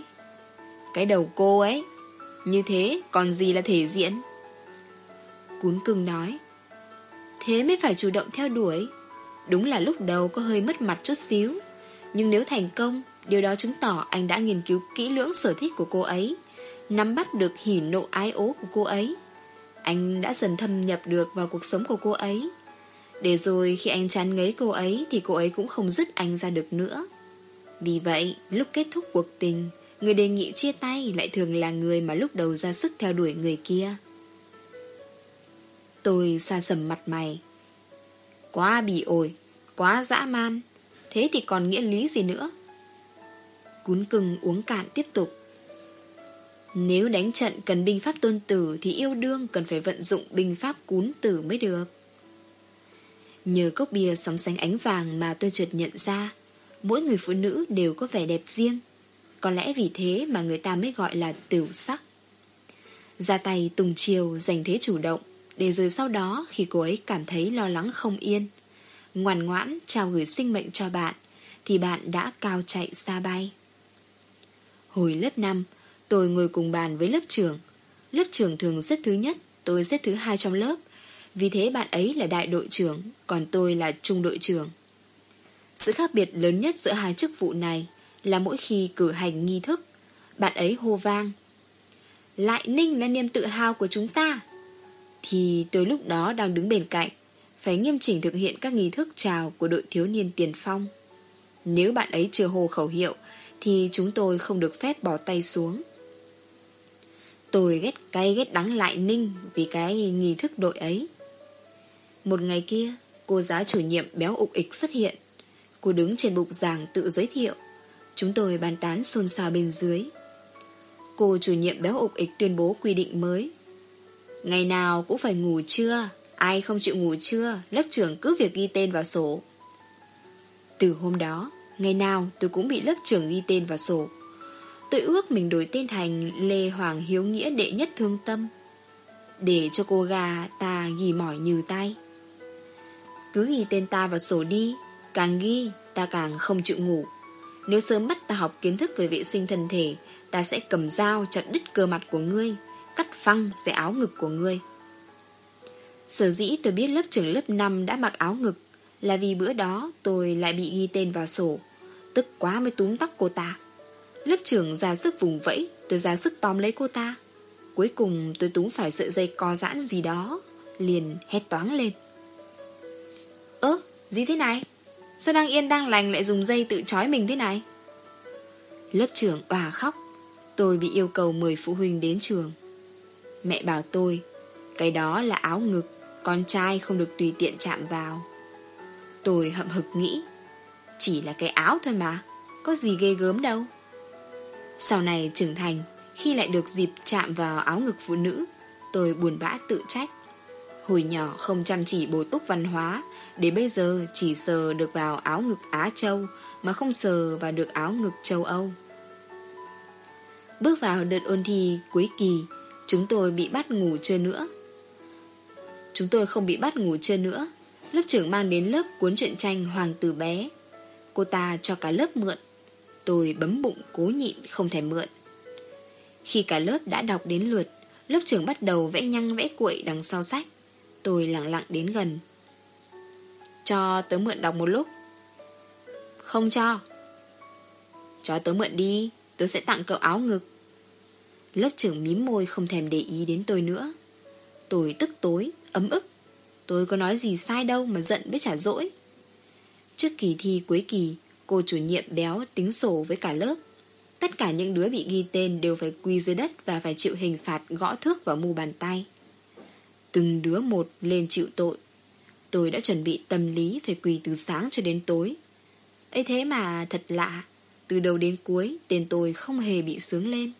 Cái đầu cô ấy, Như thế còn gì là thể diện? Cún cưng nói, Thế mới phải chủ động theo đuổi. Đúng là lúc đầu có hơi mất mặt chút xíu, Nhưng nếu thành công, Điều đó chứng tỏ anh đã nghiên cứu kỹ lưỡng sở thích của cô ấy. Nắm bắt được hỉ nộ ái ố của cô ấy. Anh đã dần thâm nhập được vào cuộc sống của cô ấy. Để rồi khi anh chán ngấy cô ấy Thì cô ấy cũng không dứt anh ra được nữa. Vì vậy, lúc kết thúc cuộc tình, Người đề nghị chia tay lại thường là người mà lúc đầu ra sức theo đuổi người kia. Tôi xa sầm mặt mày. Quá bỉ ổi, Quá dã man. Thế thì còn nghĩa lý gì nữa? Cún cưng uống cạn tiếp tục. Nếu đánh trận cần binh pháp tôn tử Thì yêu đương cần phải vận dụng binh pháp cún tử mới được. Nhờ cốc bia sóng sánh ánh vàng mà tôi chợt nhận ra Mỗi người phụ nữ đều có vẻ đẹp riêng. Có lẽ vì thế mà người ta mới gọi là tiểu sắc. Ra tay tùng chiều giành thế chủ động Để rồi sau đó khi cô ấy cảm thấy lo lắng không yên ngoan ngoãn trao gửi sinh mệnh cho bạn, thì bạn đã cao chạy xa bay. Hồi lớp 5, tôi ngồi cùng bàn với lớp trưởng. Lớp trưởng thường xếp thứ nhất, tôi xếp thứ hai trong lớp. Vì thế bạn ấy là đại đội trưởng, còn tôi là trung đội trưởng. Sự khác biệt lớn nhất giữa hai chức vụ này là mỗi khi cử hành nghi thức, bạn ấy hô vang. Lại Ninh là niềm tự hào của chúng ta. Thì tôi lúc đó đang đứng bên cạnh, phải nghiêm chỉnh thực hiện các nghi thức chào của đội thiếu niên tiền phong. Nếu bạn ấy chưa hô khẩu hiệu, thì chúng tôi không được phép bỏ tay xuống. Tôi ghét cay ghét đắng lại ninh vì cái nghi thức đội ấy. Một ngày kia, cô giáo chủ nhiệm béo ục ịch xuất hiện. Cô đứng trên bục giảng tự giới thiệu. Chúng tôi bàn tán xôn xao bên dưới. Cô chủ nhiệm béo ục ịch tuyên bố quy định mới. Ngày nào cũng phải ngủ trưa, Ai không chịu ngủ trưa Lớp trưởng cứ việc ghi tên vào sổ Từ hôm đó Ngày nào tôi cũng bị lớp trưởng ghi tên vào sổ Tôi ước mình đổi tên thành Lê Hoàng Hiếu Nghĩa đệ nhất thương tâm Để cho cô gà ta ghi mỏi như tay Cứ ghi tên ta vào sổ đi, Càng ghi, ta càng không chịu ngủ Nếu sớm bắt ta học kiến thức về vệ sinh thân thể, Ta sẽ cầm dao chặt đứt cơ mặt của ngươi, Cắt phăng sẽ áo ngực của ngươi Sở dĩ tôi biết lớp trưởng lớp 5 đã mặc áo ngực là vì bữa đó tôi lại bị ghi tên vào sổ. Tức quá mới túm tóc cô ta. Lớp trưởng ra sức vùng vẫy, tôi ra sức tóm lấy cô ta. Cuối cùng tôi túng phải sợi dây co giãn gì đó, liền hét toáng lên. Ơ, gì thế này? Sao đang yên đang lành lại dùng dây tự trói mình thế này? Lớp trưởng òa khóc, tôi bị yêu cầu mời phụ huynh đến trường. Mẹ bảo tôi, cái đó là áo ngực con trai không được tùy tiện chạm vào Tôi hậm hực nghĩ Chỉ là cái áo thôi mà Có gì ghê gớm đâu sau này trưởng thành Khi lại được dịp chạm vào áo ngực phụ nữ Tôi buồn bã tự trách Hồi nhỏ không chăm chỉ bổ túc văn hóa, để bây giờ chỉ sờ được vào áo ngực Á Châu, mà không sờ vào được áo ngực châu Âu. Bước vào đợt ôn thi cuối kỳ, chúng tôi bị bắt ngủ trưa nữa. Chúng tôi không bị bắt ngủ trưa nữa. Lớp trưởng mang đến lớp cuốn truyện tranh Hoàng tử bé. Cô ta cho cả lớp mượn. Tôi bấm bụng cố nhịn không thèm mượn. Khi cả lớp đã đọc đến lượt, lớp trưởng bắt đầu vẽ nhăng vẽ cuội đằng sau sách. Tôi lặng lặng đến gần. Cho tớ mượn đọc một lúc. Không cho. Cho tớ mượn đi, tớ sẽ tặng cậu áo ngực. Lớp trưởng mím môi không thèm để ý đến tôi nữa. Tôi tức tối, ấm ức. Tôi có nói gì sai đâu mà giận biết trả dỗi. Trước kỳ thi cuối kỳ, cô chủ nhiệm béo tính sổ với cả lớp. Tất cả những đứa bị ghi tên đều phải quy dưới đất và phải chịu hình phạt gõ thước vào mu bàn tay. Từng đứa một lên chịu tội. Tôi đã chuẩn bị tâm lý phải quỳ từ sáng cho đến tối. ấy thế mà thật lạ, từ đầu đến cuối tên tôi không hề bị sướng lên.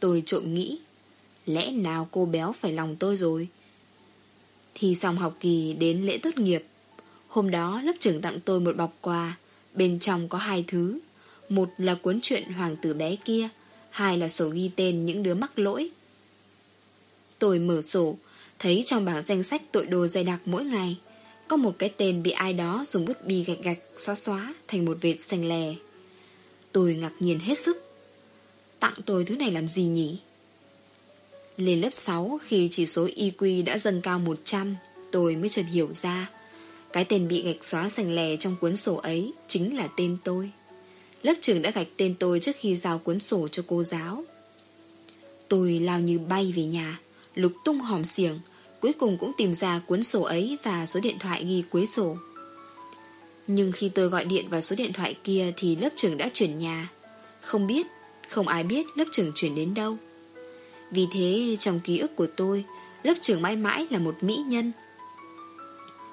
Tôi trộm nghĩ, lẽ nào cô béo phải lòng tôi rồi? Thì xong học kỳ đến lễ tốt nghiệp. Hôm đó lớp trưởng tặng tôi một bọc quà, bên trong có hai thứ. Một là cuốn truyện hoàng tử bé kia, hai là sổ ghi tên những đứa mắc lỗi. Tôi mở sổ, thấy trong bảng danh sách tội đồ dày đặc mỗi ngày, có một cái tên bị ai đó dùng bút bi gạch gạch xóa xóa thành một vệt xanh lè. Tôi ngạc nhiên hết sức. Tặng tôi thứ này làm gì nhỉ? Lên lớp 6 khi chỉ số IQ đã dâng cao 100, tôi mới chợt hiểu ra. Cái tên bị gạch xóa sành lè trong cuốn sổ ấy chính là tên tôi. Lớp trưởng đã gạch tên tôi trước khi giao cuốn sổ cho cô giáo. Tôi lao như bay về nhà, lục tung hòm xiềng, cuối cùng cũng tìm ra cuốn sổ ấy và số điện thoại ghi cuối sổ. Nhưng khi tôi gọi điện vào số điện thoại kia thì lớp trưởng đã chuyển nhà. Không biết, không ai biết lớp trưởng chuyển đến đâu. Vì thế trong ký ức của tôi, lớp trưởng mãi mãi là một mỹ nhân.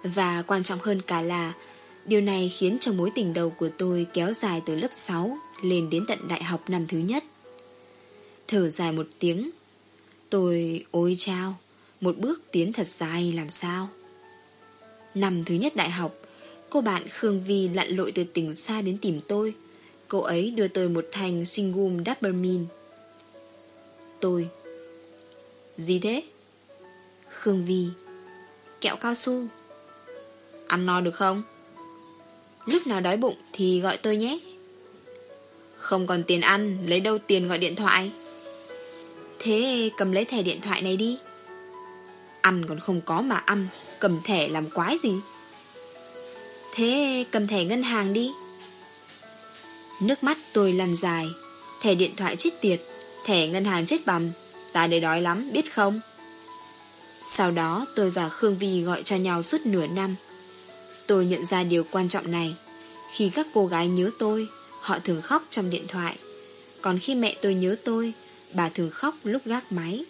Và quan trọng hơn cả là Điều này khiến cho mối tình đầu của tôi kéo dài từ lớp 6 lên đến tận đại học năm thứ nhất. Thở dài một tiếng, tôi ôi chao, một bước tiến thật dài làm sao. Năm thứ nhất đại học, cô bạn Khương Vi lặn lội từ tỉnh xa đến tìm tôi. Cô ấy đưa tôi một thành Singum Dappermin. Tôi Gì thế? Khương Vi Kẹo cao su Ăn no được không? Lúc nào đói bụng thì gọi tôi nhé. Không còn tiền ăn Lấy đâu tiền gọi điện thoại? Thế cầm lấy thẻ điện thoại này đi. Ăn còn không có mà ăn Cầm thẻ làm quái gì? Thế cầm thẻ ngân hàng đi. Nước mắt tôi lăn dài Thẻ điện thoại chết tiệt Thẻ ngân hàng chết bầm Ta đây đói lắm biết không? Sau đó tôi và Khương Vi gọi cho nhau suốt nửa năm Tôi nhận ra điều quan trọng này. Khi các cô gái nhớ tôi, họ thường khóc trong điện thoại. Còn khi mẹ tôi nhớ tôi, bà thường khóc lúc gác máy.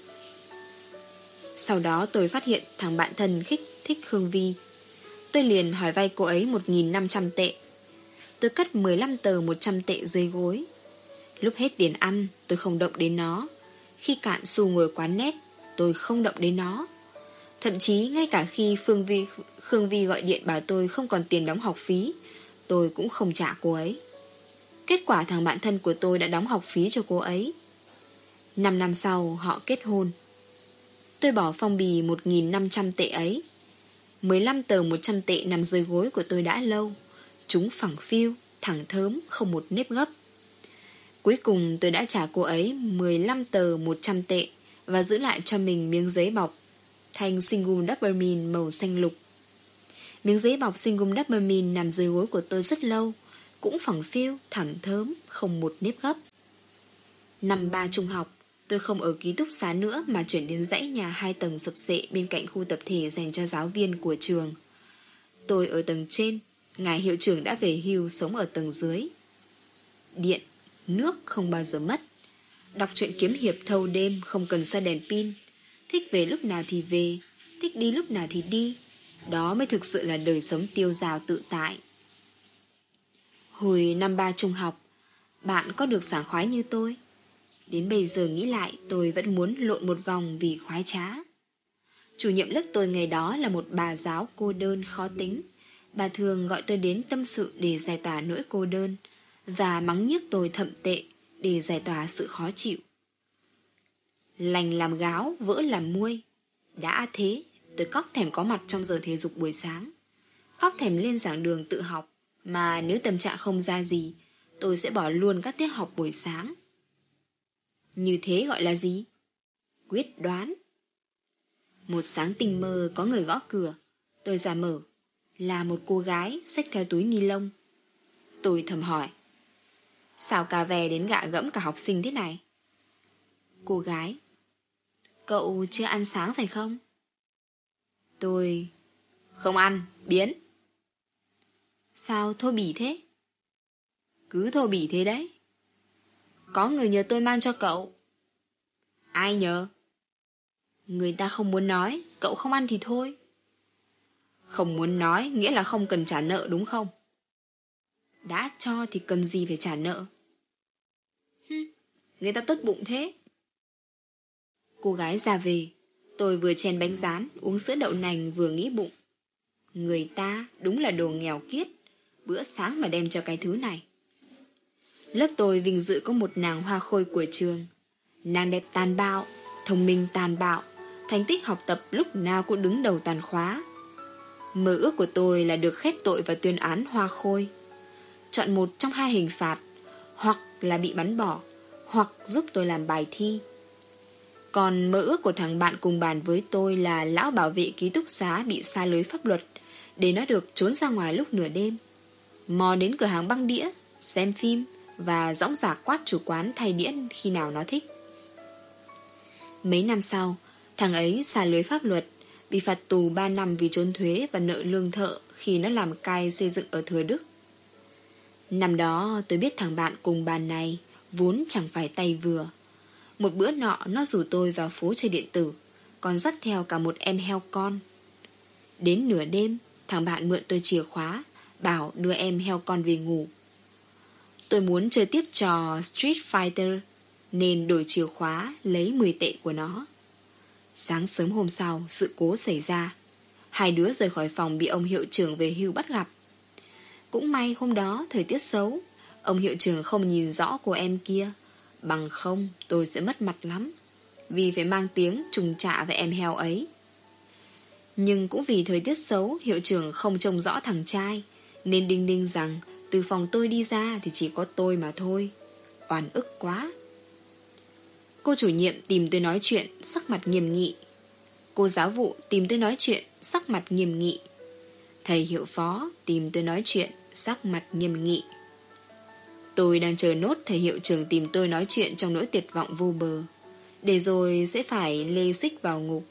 Sau đó tôi phát hiện thằng bạn thân khích thích Hương Vi. Tôi liền hỏi vay cô ấy 1.500 tệ. Tôi cắt 15 tờ 100 tệ dưới gối. Lúc hết tiền ăn, tôi không động đến nó. Khi cạn xu ngồi quán nét, tôi không động đến nó. Thậm chí ngay cả khi Phương Vi, Khương Vi gọi điện bảo tôi không còn tiền đóng học phí, tôi cũng không trả cô ấy. Kết quả thằng bạn thân của tôi đã đóng học phí cho cô ấy. Năm năm sau họ kết hôn. Tôi bỏ phong bì 1.500 tệ ấy. 15 tờ 100 tệ nằm dưới gối của tôi đã lâu. Chúng phẳng phiu, thẳng thớm, không một nếp gấp. Cuối cùng tôi đã trả cô ấy 15 tờ 100 tệ và giữ lại cho mình miếng giấy bọc thành Singum Dopamine màu xanh lục. Miếng giấy bọc Singum Dopamine nằm dưới gối của tôi rất lâu, cũng phẳng phiêu, thẳng thớm, không một nếp gấp. Năm ba trung học, tôi không ở ký túc xá nữa mà chuyển đến dãy nhà hai tầng sập sệ bên cạnh khu tập thể dành cho giáo viên của trường. Tôi ở tầng trên, ngài hiệu trưởng đã về hưu sống ở tầng dưới. Điện, nước không bao giờ mất. Đọc truyện kiếm hiệp thâu đêm không cần xa đèn pin, Thích về lúc nào thì về, thích đi lúc nào thì đi. Đó mới thực sự là đời sống tiêu dào tự tại. Hồi năm ba trung học, bạn có được sảng khoái như tôi? Đến bây giờ nghĩ lại tôi vẫn muốn lộn một vòng vì khoái trá. Chủ nhiệm lớp tôi ngày đó là một bà giáo cô đơn khó tính. Bà thường gọi tôi đến tâm sự để giải tỏa nỗi cô đơn và mắng nhiếc tôi thậm tệ để giải tỏa sự khó chịu. Lành làm gáo, vỡ làm muôi. Đã thế, tôi cóc thèm có mặt trong giờ thể dục buổi sáng. Cóc thèm lên giảng đường tự học, mà nếu tâm trạng không ra gì, tôi sẽ bỏ luôn các tiết học buổi sáng. Như thế gọi là gì? Quyết đoán. Một sáng tình mơ có người gõ cửa, tôi ra mở. Là một cô gái xách theo túi ni lông. Tôi thầm hỏi. Sao cà về đến gạ gẫm cả học sinh thế này? Cô gái. Cậu chưa ăn sáng phải không? Tôi... Không ăn, biến. Sao thô bỉ thế? Cứ thô bỉ thế đấy. Có người nhờ tôi mang cho cậu. Ai nhờ? Người ta không muốn nói, cậu không ăn thì thôi. Không muốn nói nghĩa là không cần trả nợ đúng không? Đã cho thì cần gì phải trả nợ? Hừm, người ta tốt bụng thế. Cô gái ra về, tôi vừa chèn bánh rán, uống sữa đậu nành vừa nghĩ bụng. Người ta đúng là đồ nghèo kiết, bữa sáng mà đem cho cái thứ này. Lớp tôi vinh dự có một nàng hoa khôi của trường. Nàng đẹp tàn bạo, thông minh tàn bạo, thành tích học tập lúc nào cũng đứng đầu toàn khóa. Mơ ước của tôi là được khép tội và tuyên án hoa khôi. Chọn một trong hai hình phạt, hoặc là bị bắn bỏ, hoặc giúp tôi làm bài thi. Còn mơ ước của thằng bạn cùng bàn với tôi là lão bảo vệ ký túc xá bị xa lưới pháp luật, để nó được trốn ra ngoài lúc nửa đêm. Mò đến cửa hàng băng đĩa, xem phim và dõng dạc quát chủ quán thay đĩa khi nào nó thích. Mấy năm sau, thằng ấy xa lưới pháp luật, bị phạt tù 3 năm vì trốn thuế và nợ lương thợ khi nó làm cai xây dựng ở Thừa Đức. Năm đó tôi biết thằng bạn cùng bàn này vốn chẳng phải tay vừa. Một bữa nọ nó rủ tôi vào phố chơi điện tử, còn dắt theo cả một em heo con. Đến nửa đêm, thằng bạn mượn tôi chìa khóa, bảo đưa em heo con về ngủ. Tôi muốn chơi tiếp trò Street Fighter, nên đổi chìa khóa lấy 10 tệ của nó. Sáng sớm hôm sau, sự cố xảy ra. Hai đứa rời khỏi phòng bị ông hiệu trưởng về hưu bắt gặp. Cũng may hôm đó thời tiết xấu, ông hiệu trưởng không nhìn rõ cô em kia. Bằng không, tôi sẽ mất mặt lắm. Vì phải mang tiếng trùng trạ với em heo ấy. Nhưng cũng vì thời tiết xấu, hiệu trưởng không trông rõ thằng trai, nên đinh đinh rằng từ phòng tôi đi ra thì chỉ có tôi mà thôi. Oan ức quá. Cô chủ nhiệm tìm tôi nói chuyện, sắc mặt nghiêm nghị. Cô giáo vụ tìm tôi nói chuyện, sắc mặt nghiêm nghị. Thầy hiệu phó tìm tôi nói chuyện, sắc mặt nghiêm nghị. Tôi đang chờ nốt thầy hiệu trưởng tìm tôi nói chuyện trong nỗi tuyệt vọng vô bờ. Để rồi sẽ phải lê xích vào ngục.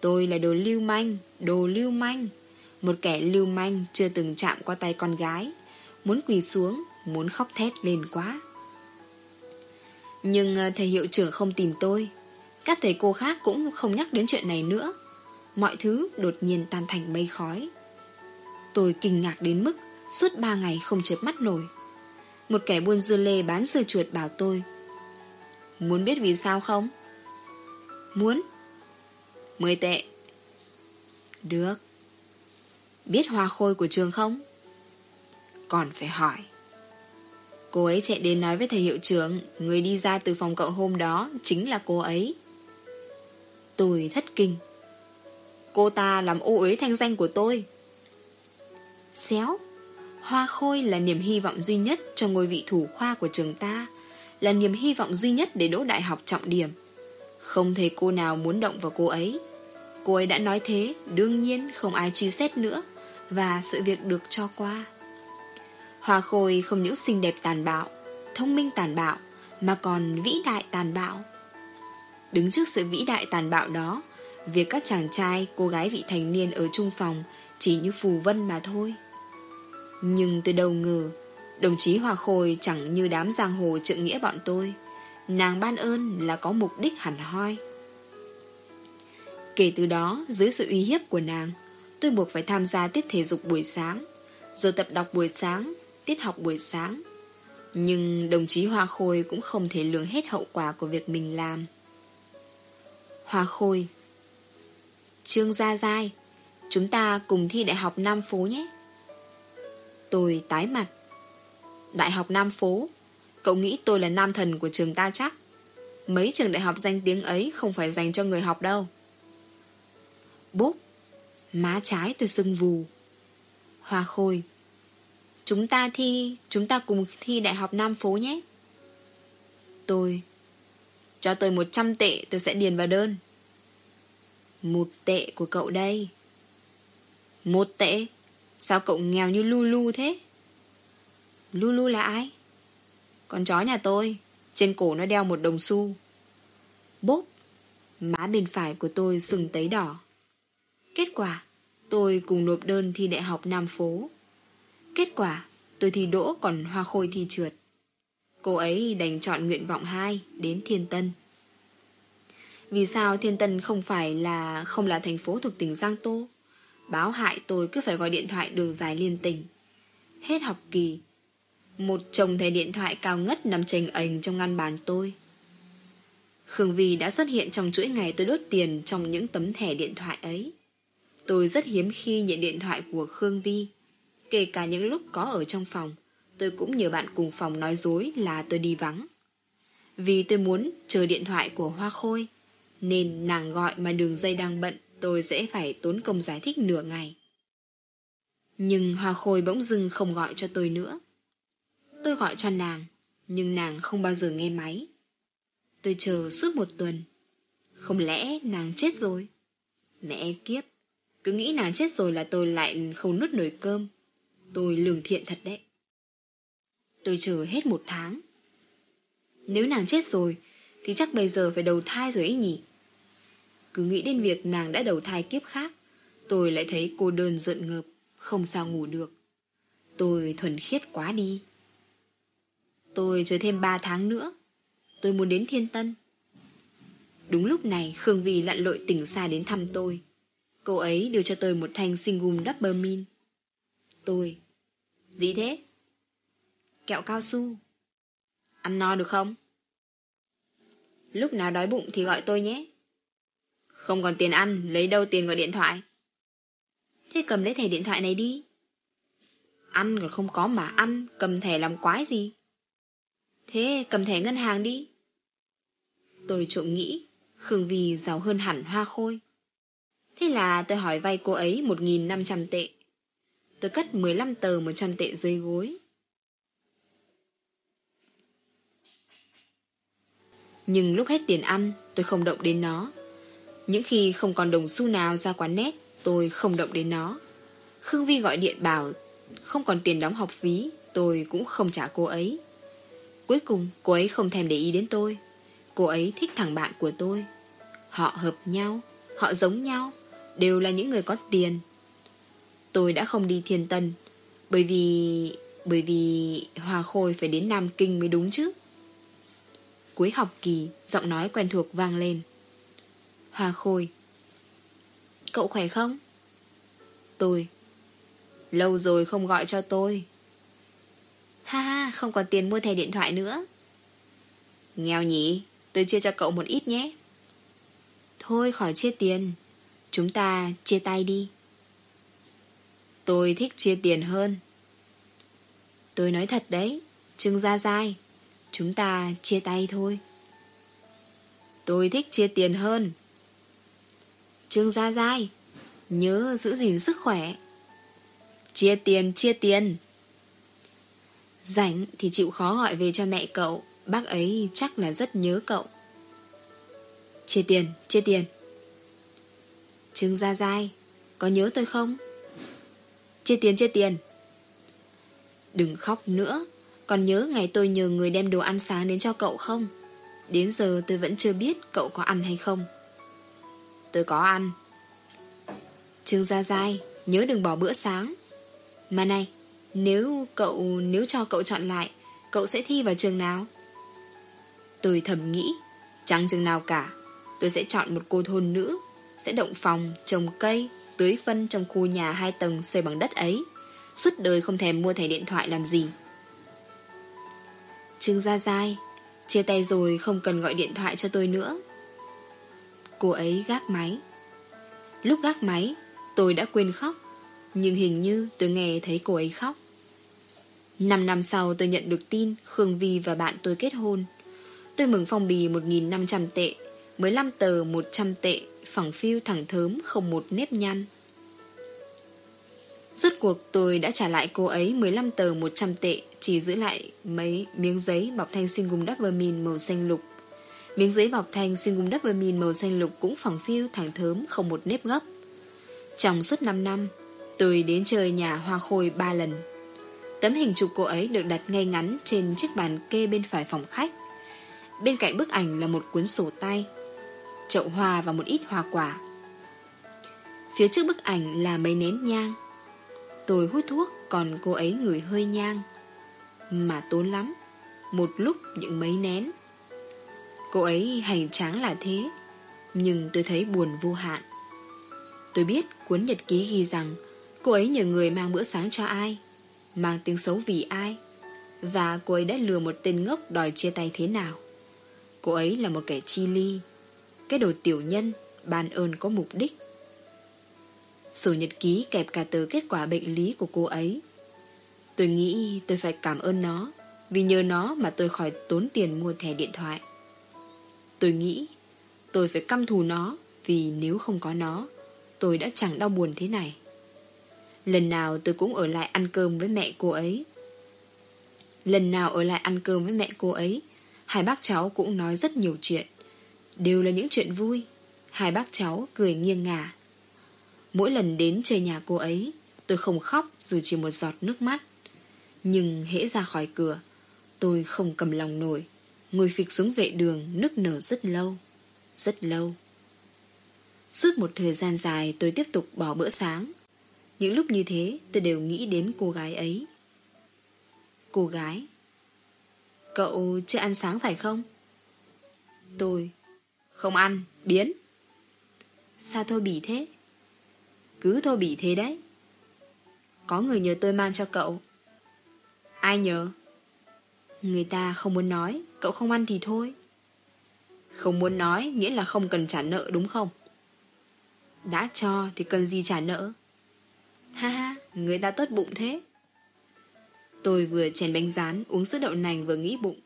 Tôi là đồ lưu manh, đồ lưu manh. Một kẻ lưu manh chưa từng chạm qua tay con gái. Muốn quỳ xuống, muốn khóc thét lên quá. Nhưng ờ, thầy hiệu trưởng không tìm tôi Các thầy cô khác cũng không nhắc đến chuyện này nữa Mọi thứ đột nhiên tan thành mây khói Tôi kinh ngạc đến mức Suốt ba ngày không chớp mắt nổi một kẻ buôn dưa lê bán dưa chuột bảo tôi. Muốn biết vì sao không? Muốn. Mười tệ. Được. Biết hoa khôi của trường không? Còn phải hỏi. Cô ấy chạy đến nói với thầy hiệu trưởng, Người đi ra từ phòng cậu hôm đó Chính là cô ấy. Tôi thất kinh. Cô ta làm ô uế thanh danh của tôi. Xéo. Hoa Khôi là niềm hy vọng duy nhất Cho ngôi vị thủ khoa của trường ta Là niềm hy vọng duy nhất để đỗ đại học trọng điểm Không thấy cô nào muốn động vào cô ấy Cô ấy đã nói thế Đương nhiên không ai truy xét nữa Và sự việc được cho qua Hoa khôi không những xinh đẹp tàn bạo, thông minh tàn bạo, mà còn vĩ đại tàn bạo. Đứng trước sự vĩ đại tàn bạo đó, việc các chàng trai, cô gái vị thành niên ở chung phòng chỉ như phù vân mà thôi. Nhưng tôi đâu ngờ, đồng chí Hoa Khôi chẳng như đám giang hồ trợ nghĩa bọn tôi. Nàng ban ơn là có mục đích hẳn hoi. Kể từ đó, dưới sự uy hiếp của nàng, tôi buộc phải tham gia tiết thể dục buổi sáng. Giờ tập đọc buổi sáng tiết học buổi sáng. Nhưng đồng chí Hoa Khôi cũng không thể lường hết hậu quả của việc mình làm. Hoa Khôi Trương Gia Giai, chúng ta cùng thi Đại học Nam Phố nhé. Tôi tái mặt. Đại học Nam Phố, cậu nghĩ tôi là nam thần của trường ta chắc. Mấy trường đại học danh tiếng ấy không phải dành cho người học đâu. Bốp, má trái tôi sưng vù. Hoa khôi, chúng ta thi, chúng ta cùng thi Đại học Nam Phố nhé. Tôi, cho tôi 100 tệ tôi sẽ điền vào đơn. Một tệ của cậu đây. Một tệ? Sao cậu nghèo như Lulu thế? Lulu là ai? Con chó nhà tôi. Trên cổ nó đeo một đồng xu. Bốp. Má bên phải của tôi sừng tấy đỏ. Kết quả, tôi cùng nộp đơn thi đại học Nam Phố. Kết quả, tôi thi đỗ còn hoa khôi thi trượt. Cô ấy đành chọn nguyện vọng 2 đến Thiên Tân. Vì sao Thiên Tân không phải là không là thành phố thuộc tỉnh Giang Tô? Báo hại tôi cứ phải gọi điện thoại đường dài liên tình Hết học kỳ, một chồng thẻ điện thoại cao ngất nằm chênh ảnh trong ngăn bàn tôi. Khương Vi đã xuất hiện trong chuỗi ngày tôi đốt tiền trong những tấm thẻ điện thoại ấy. Tôi rất hiếm khi nhận điện thoại của Khương Vi. Kể cả những lúc có ở trong phòng, tôi cũng nhờ bạn cùng phòng nói dối là tôi đi vắng. Vì tôi muốn chờ điện thoại của Hoa Khôi, nên nàng gọi mà đường dây đang bận tôi sẽ phải tốn công giải thích nửa ngày. Nhưng Hoa Khôi bỗng dưng không gọi cho tôi nữa. Tôi gọi cho nàng, nhưng nàng không bao giờ nghe máy. Tôi chờ suốt một tuần. Không lẽ nàng chết rồi? Mẹ kiếp, cứ nghĩ nàng chết rồi là tôi lại không nuốt nổi cơm. Tôi lường thiện thật đấy. Tôi chờ hết một tháng. Nếu nàng chết rồi, thì chắc bây giờ phải đầu thai rồi ấy nhỉ? Cứ nghĩ đến việc nàng đã đầu thai kiếp khác, tôi lại thấy cô đơn giận ngợp, không sao ngủ được. Tôi thuần khiết quá đi. Tôi chờ thêm ba tháng nữa. Tôi muốn đến Thiên Tân. Đúng lúc này Khương Vi lặn lội tỉnh xa đến thăm tôi. Cô ấy đưa cho tôi một thanh singum min. Tôi. Gì thế? Kẹo cao su. Ăn no được không? Lúc nào đói bụng thì gọi tôi nhé. Không còn tiền ăn, lấy đâu tiền gọi điện thoại? Thế cầm lấy thẻ điện thoại này đi. Ăn còn không có mà ăn, cầm thẻ làm quái gì? Thế cầm thẻ ngân hàng đi. Tôi trộm nghĩ, Khương Vi giàu hơn hẳn hoa khôi. Thế là tôi hỏi vay cô ấy 1.500 tệ. Tôi cất 15 tờ 100 tệ dưới gối. Nhưng lúc hết tiền ăn, tôi không động đến nó. Những khi không còn đồng xu nào ra quán nét, tôi không động đến nó. Khương Vi gọi điện bảo không còn tiền đóng học phí, tôi cũng không trả cô ấy. Cuối cùng, cô ấy không thèm để ý đến tôi. Cô ấy thích thằng bạn của tôi. Họ hợp nhau, họ giống nhau, đều là những người có tiền. Tôi đã không đi thiên tân, bởi vì... bởi vì Hòa Khôi phải đến Nam Kinh mới đúng chứ. Cuối học kỳ, giọng nói quen thuộc vang lên. Hoa Khôi. Cậu khỏe không? Tôi. Lâu rồi không gọi cho tôi. Ha ha, không còn tiền mua thẻ điện thoại nữa. Nghèo nhỉ Tôi chia cho cậu một ít nhé. Thôi khỏi chia tiền. Chúng ta chia tay đi. Tôi thích chia tiền hơn. Tôi nói thật đấy Trưng ra dai Chúng ta chia tay thôi. Tôi thích chia tiền hơn. Trương Gia Giai. Nhớ giữ gìn sức khỏe. Chia tiền chia tiền. Rảnh thì chịu khó gọi về cho mẹ cậu. Bác ấy chắc là rất nhớ cậu. Chia tiền chia tiền. Trương Gia Giai, Có nhớ tôi không? Chia tiền chia tiền. Đừng khóc nữa. Còn nhớ ngày tôi nhờ người đem đồ ăn sáng đến cho cậu không? Đến giờ tôi vẫn chưa biết cậu có ăn hay không. Tôi có ăn. Trương Gia Giai Nhớ đừng bỏ bữa sáng. Mà này Nếu cậu nếu cho cậu chọn lại Cậu sẽ thi vào trường nào? Tôi thầm nghĩ Chẳng trường nào cả. Tôi sẽ chọn một cô thôn nữ Sẽ động phòng, trồng cây Tưới phân trong khu nhà hai tầng xây bằng đất ấy. Suốt đời không thèm mua thẻ điện thoại làm gì. Trương Gia Giai Chia tay rồi không cần gọi điện thoại cho tôi nữa. Cô ấy gác máy Lúc gác máy, tôi đã quên khóc, nhưng hình như tôi nghe thấy cô ấy khóc. Năm năm sau tôi nhận được tin Khương Vi và bạn tôi kết hôn. Tôi mừng phong bì 1.500 tệ, 15 tờ 100 tệ, phẳng phiu thẳng thớm không một nếp nhăn. Rốt cuộc tôi đã trả lại cô ấy 15 tờ 100 tệ, chỉ giữ lại mấy miếng giấy bọc thanh sinh gum Dappermin màu xanh lục. Miếng giấy bọc thanh sinh gum mìn màu xanh lục cũng phẳng phiu thẳng thớm không một nếp gấp. Trong suốt 5 năm, tôi đến chơi nhà hoa khôi 3 lần. Tấm hình chụp cô ấy được đặt ngay ngắn trên chiếc bàn kê bên phải phòng khách. Bên cạnh bức ảnh là một cuốn sổ tay, chậu hoa và một ít hoa quả. Phía trước bức ảnh là mấy nén nhang. Tôi hút thuốc còn cô ấy ngửi hơi nhang. Mà tốn lắm, một lúc những mấy nén. Cô ấy hành tráng là thế, nhưng tôi thấy buồn vô hạn. Tôi biết cuốn nhật ký ghi rằng cô ấy nhờ người mang bữa sáng cho ai mang tiếng xấu vì ai và cô ấy đã lừa một tên ngốc đòi chia tay thế nào. Cô ấy là một kẻ chi ly, cái đồ tiểu nhân, ban ơn có mục đích. Sổ nhật ký kẹp cả tờ kết quả bệnh lý của cô ấy. Tôi nghĩ tôi phải cảm ơn nó, vì nhờ nó mà tôi khỏi tốn tiền mua thẻ điện thoại. Tôi nghĩ tôi phải căm thù nó, vì nếu không có nó, tôi đã chẳng đau buồn thế này. Lần nào tôi cũng ở lại ăn cơm với mẹ cô ấy. Lần nào ở lại ăn cơm với mẹ cô ấy, hai bác cháu cũng nói rất nhiều chuyện. Đều là những chuyện vui. Hai bác cháu cười nghiêng ngả. Mỗi lần đến chơi nhà cô ấy, tôi không khóc dù chỉ một giọt nước mắt. Nhưng hễ ra khỏi cửa, tôi không cầm lòng nổi. Ngồi phịch xuống vệ đường nức nở rất lâu. Rất lâu. Suốt một thời gian dài tôi tiếp tục bỏ bữa sáng những lúc như thế tôi đều nghĩ đến cô gái ấy. Cô gái Cậu chưa ăn sáng phải không? Tôi Không ăn, biến Sao thôi bỉ thế? Cứ thôi bỉ thế đấy Có người nhờ tôi mang cho cậu Ai nhờ? Người ta không muốn nói Cậu không ăn thì thôi Không muốn nói nghĩa là không cần trả nợ đúng không? Đã cho thì cần gì trả nợ? Ha ha, người ta tốt bụng thế. Tôi vừa chèn bánh rán, uống sữa đậu nành vừa nghĩ bụng.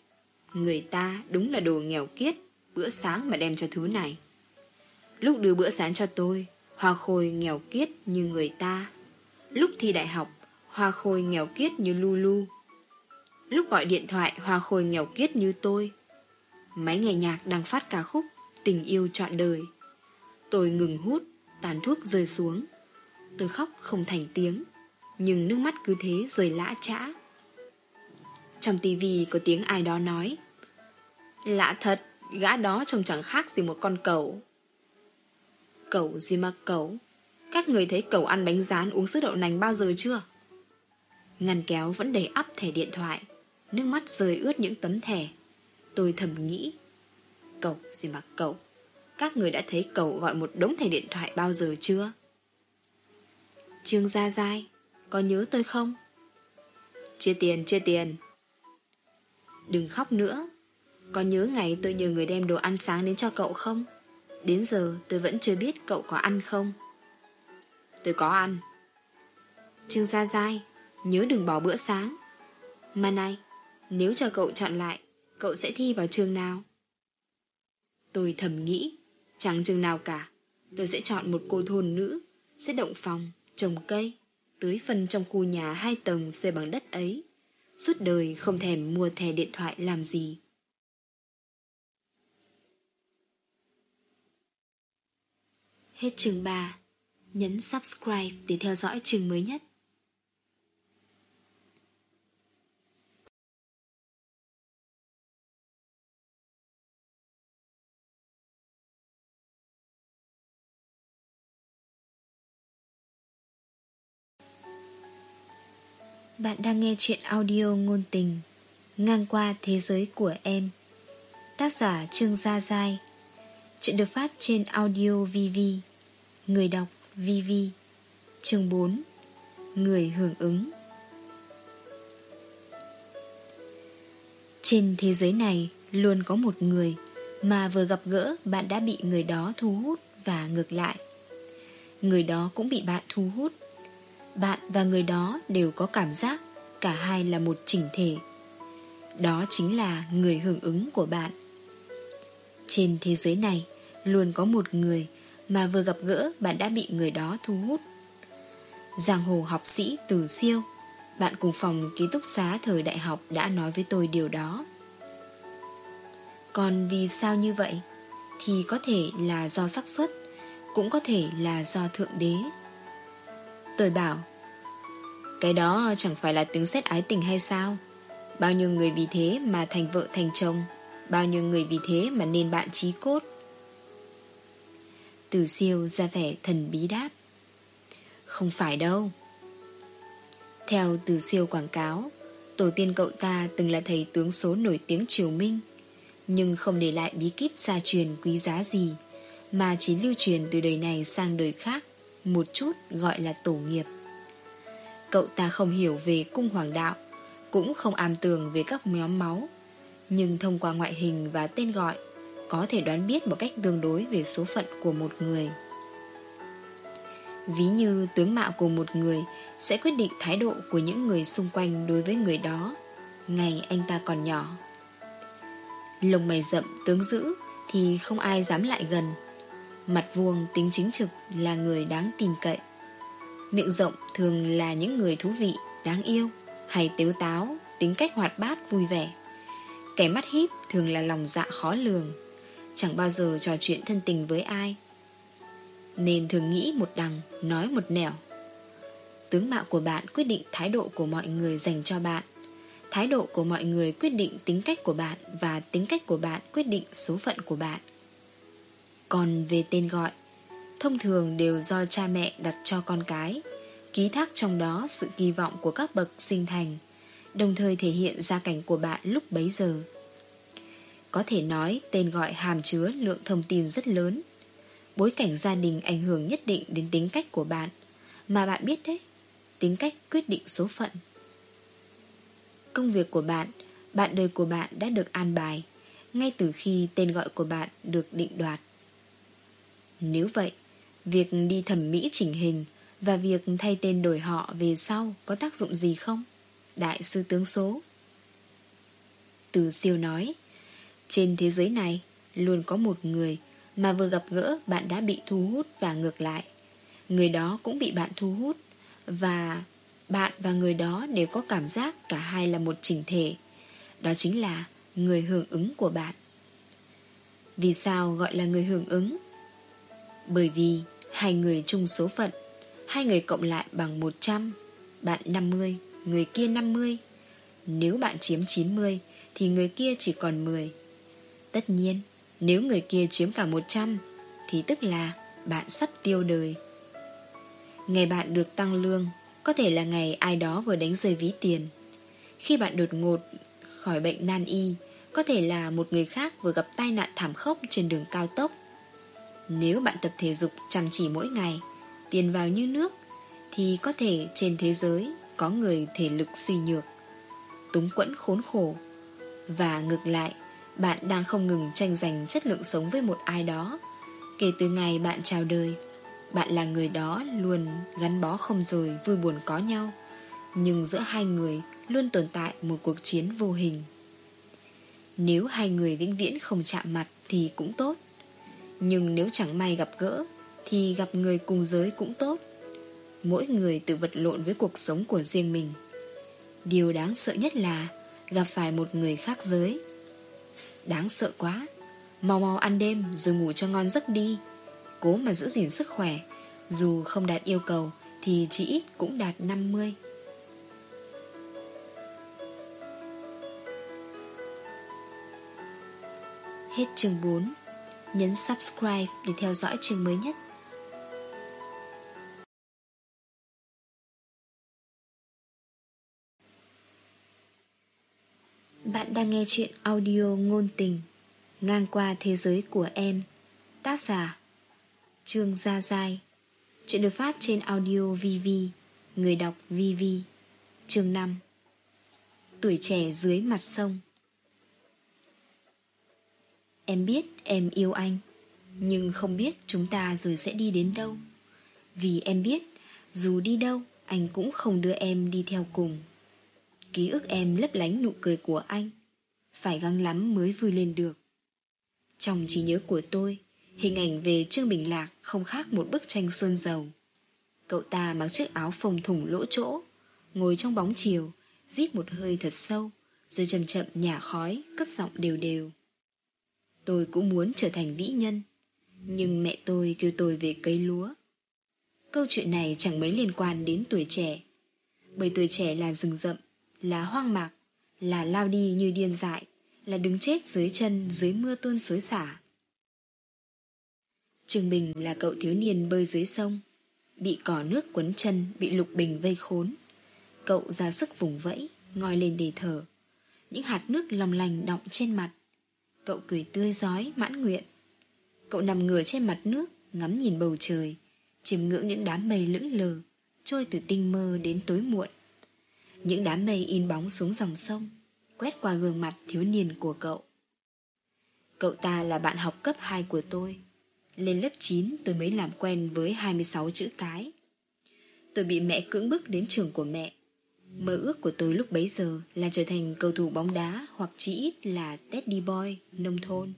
Người ta đúng là đồ nghèo kiết, bữa sáng mà đem cho thứ này. Lúc đưa bữa sáng cho tôi, Hoa Khôi nghèo kiết như người ta. Lúc thi đại học, Hoa Khôi nghèo kiết như Lulu. Lúc gọi điện thoại, Hoa Khôi nghèo kiết như tôi. Máy nghe nhạc đang phát ca khúc Tình yêu trọn đời. Tôi ngừng hút, tàn thuốc rơi xuống. Tôi khóc không thành tiếng Nhưng nước mắt cứ thế rơi lã chã Trong tivi có tiếng ai đó nói Lạ thật Gã đó trông chẳng khác gì một con cẩu Cẩu gì mà cẩu Các người thấy cẩu ăn bánh rán uống sữa đậu nành bao giờ chưa Ngăn kéo vẫn đầy ắp thẻ điện thoại Nước mắt rơi ướt những tấm thẻ Tôi thầm nghĩ Cậu gì mà cậu Các người đã thấy cậu gọi một đống thẻ điện thoại bao giờ chưa Trương Gia Giai, có nhớ tôi không? Chia tiền, chia tiền. Đừng khóc nữa. Có nhớ ngày tôi nhờ người đem đồ ăn sáng đến cho cậu không? Đến giờ tôi vẫn chưa biết cậu có ăn không? Tôi có ăn. Trương Gia Giai, nhớ đừng bỏ bữa sáng. Mà này, nếu cho cậu chọn lại, cậu sẽ thi vào trường nào? Tôi thầm nghĩ, chẳng trường nào cả. Tôi sẽ chọn một cô thôn nữ, sẽ động phòng, trồng cây, tưới phân trong khu nhà hai tầng xây bằng đất ấy. Suốt đời không thèm mua thẻ điện thoại làm gì. Hết chương 3. Nhấn subscribe để theo dõi chương mới nhất. Bạn đang nghe chuyện audio ngôn tình, Ngang qua thế giới của em. Tác giả Trương Gia Giai. Chuyện được phát trên audio VV Người đọc VV Chương 4 Người hưởng ứng. Trên thế giới này luôn có một người mà vừa gặp gỡ bạn đã bị người đó thu hút và ngược lại. Người đó cũng bị bạn thu hút bạn và người đó đều có cảm giác Cả hai là một chỉnh thể. Đó chính là người hưởng ứng của bạn. Trên thế giới này, Luôn có một người Mà vừa gặp gỡ bạn đã bị người đó thu hút. Giang hồ học sĩ từ siêu, Bạn cùng phòng ký túc xá thời đại học đã nói với tôi điều đó. Còn vì sao như vậy? Thì có thể là do xác suất, Cũng có thể là do thượng đế. Tôi bảo cái đó chẳng phải là tiếng xét ái tình hay sao? Bao nhiêu người vì thế mà thành vợ thành chồng, Bao nhiêu người vì thế mà nên bạn trí cốt? Từ siêu ra vẻ thần bí đáp. Không phải đâu. Theo từ siêu quảng cáo, Tổ tiên cậu ta từng là thầy tướng số nổi tiếng Triều Minh, Nhưng không để lại bí kíp gia truyền quý giá gì, Mà chỉ lưu truyền từ đời này sang đời khác, Một chút gọi là tổ nghiệp. Cậu ta không hiểu về cung hoàng đạo, Cũng không am tường về các nhóm máu. Nhưng thông qua ngoại hình và tên gọi, Có thể đoán biết một cách tương đối về số phận của một người. Ví như tướng mạo của một người Sẽ quyết định thái độ của những người xung quanh đối với người đó. Ngày anh ta còn nhỏ. Lông mày rậm, tướng dữ Thì không ai dám lại gần. Mặt vuông, tính chính trực là người đáng tin cậy. Miệng rộng thường là những người thú vị, đáng yêu Hay tiếu táo, tính cách hoạt bát, vui vẻ. Kẻ mắt híp thường là lòng dạ khó lường Chẳng bao giờ trò chuyện thân tình với ai. Nên thường nghĩ một đằng, nói một nẻo. Tướng mạo của bạn quyết định thái độ của mọi người dành cho bạn. Thái độ của mọi người quyết định tính cách của bạn Và tính cách của bạn quyết định số phận của bạn. Còn về tên gọi Thông thường đều do cha mẹ đặt cho con cái, Ký thác trong đó sự kỳ vọng của các bậc sinh thành, Đồng thời thể hiện gia cảnh của bạn lúc bấy giờ. Có thể nói tên gọi hàm chứa lượng thông tin rất lớn. Bối cảnh gia đình ảnh hưởng nhất định đến tính cách của bạn, Mà bạn biết đấy, Tính cách quyết định số phận. Công việc của bạn Bạn đời của bạn đã được an bài Ngay từ khi tên gọi của bạn được định đoạt. Nếu vậy Việc đi thẩm mỹ chỉnh hình Và việc thay tên đổi họ về sau Có tác dụng gì không? Đại sư tướng số Từ siêu nói, Trên thế giới này Luôn có một người Mà vừa gặp gỡ bạn đã bị thu hút và ngược lại Người đó cũng bị bạn thu hút Và bạn và người đó đều có cảm giác cả hai là một chỉnh thể. Đó chính là người hưởng ứng của bạn. Vì sao gọi là người hưởng ứng? Bởi vì hai người chung số phận, hai người cộng lại bằng 100, bạn 50, người kia 50. Nếu bạn chiếm 90 thì người kia chỉ còn 10. Tất nhiên, nếu người kia chiếm cả 100 thì tức là bạn sắp tiêu đời. Ngày bạn được tăng lương có thể là ngày ai đó vừa đánh rơi ví tiền Khi bạn đột ngột khỏi bệnh nan y Có thể là một người khác vừa gặp tai nạn thảm khốc trên đường cao tốc nếu bạn tập thể dục chăm chỉ mỗi ngày, Tiền vào như nước, Thì có thể trên thế giới có người thể lực suy nhược, Túng quẫn khốn khổ. Và ngược lại, Bạn đang không ngừng tranh giành chất lượng sống với một ai đó. Kể từ ngày bạn chào đời, bạn là người đó luôn gắn bó không rời, vui buồn có nhau, Nhưng giữa hai người luôn tồn tại một cuộc chiến vô hình. Nếu hai người vĩnh viễn không chạm mặt thì cũng tốt. Nhưng nếu chẳng may gặp gỡ, Thì gặp người cùng giới cũng tốt. Mỗi người tự vật lộn với cuộc sống của riêng mình. Điều đáng sợ nhất là Gặp phải một người khác giới. Đáng sợ quá. Mau mau ăn đêm rồi ngủ cho ngon giấc đi. Cố mà giữ gìn sức khỏe. Dù không đạt yêu cầu, Thì chỉ ít cũng đạt 50 Hết chương 4 Nhấn subscribe để theo dõi chương mới nhất. Bạn đang nghe chuyện audio ngôn tình, Ngang qua thế giới của em, Tác giả Trương Gia Giai. Chuyện được phát trên audio VV Người đọc VV Chương 5 Tuổi trẻ dưới mặt sông. Em biết em yêu anh Nhưng không biết chúng ta rồi sẽ đi đến đâu Vì em biết, dù đi đâu, anh cũng không đưa em đi theo cùng. Ký ức em lấp lánh nụ cười của anh. Phải gắng lắm mới vui lên được. Trong trí nhớ của tôi, hình ảnh về Trương Bình Lạc không khác một bức tranh sơn dầu. Cậu ta mặc chiếc áo phồng thủng lỗ chỗ, ngồi trong bóng chiều, rít một hơi thật sâu, rồi chậm chậm nhả khói, cất giọng đều đều. Tôi cũng muốn trở thành vĩ nhân, nhưng mẹ tôi kêu tôi về cấy lúa. Câu chuyện này chẳng mấy liên quan đến tuổi trẻ, bởi tuổi trẻ là rừng rậm, là hoang mạc, là lao đi như điên dại, là đứng chết dưới chân dưới mưa tuôn xối xả. Trương Bình là cậu thiếu niên bơi dưới sông, bị cỏ nước quấn chân, bị lục bình vây khốn. Cậu ra sức vùng vẫy, ngoi lên để thở. Những hạt nước lòng lành đọng trên mặt. Cậu cười tươi giói, mãn nguyện. Cậu nằm ngửa trên mặt nước, ngắm nhìn bầu trời, chiêm ngưỡng những đám mây lững lờ, trôi từ tinh mơ đến tối muộn. Những đám mây in bóng xuống dòng sông, quét qua gương mặt thiếu niên của cậu. Cậu ta là bạn học cấp 2 của tôi. Lên lớp 9 tôi mới làm quen với 26 chữ cái. Tôi bị mẹ cưỡng bức đến trường của mẹ. Mơ ước của tôi lúc bấy giờ là trở thành cầu thủ bóng đá hoặc chỉ ít là Teddy Boy, nông thôn.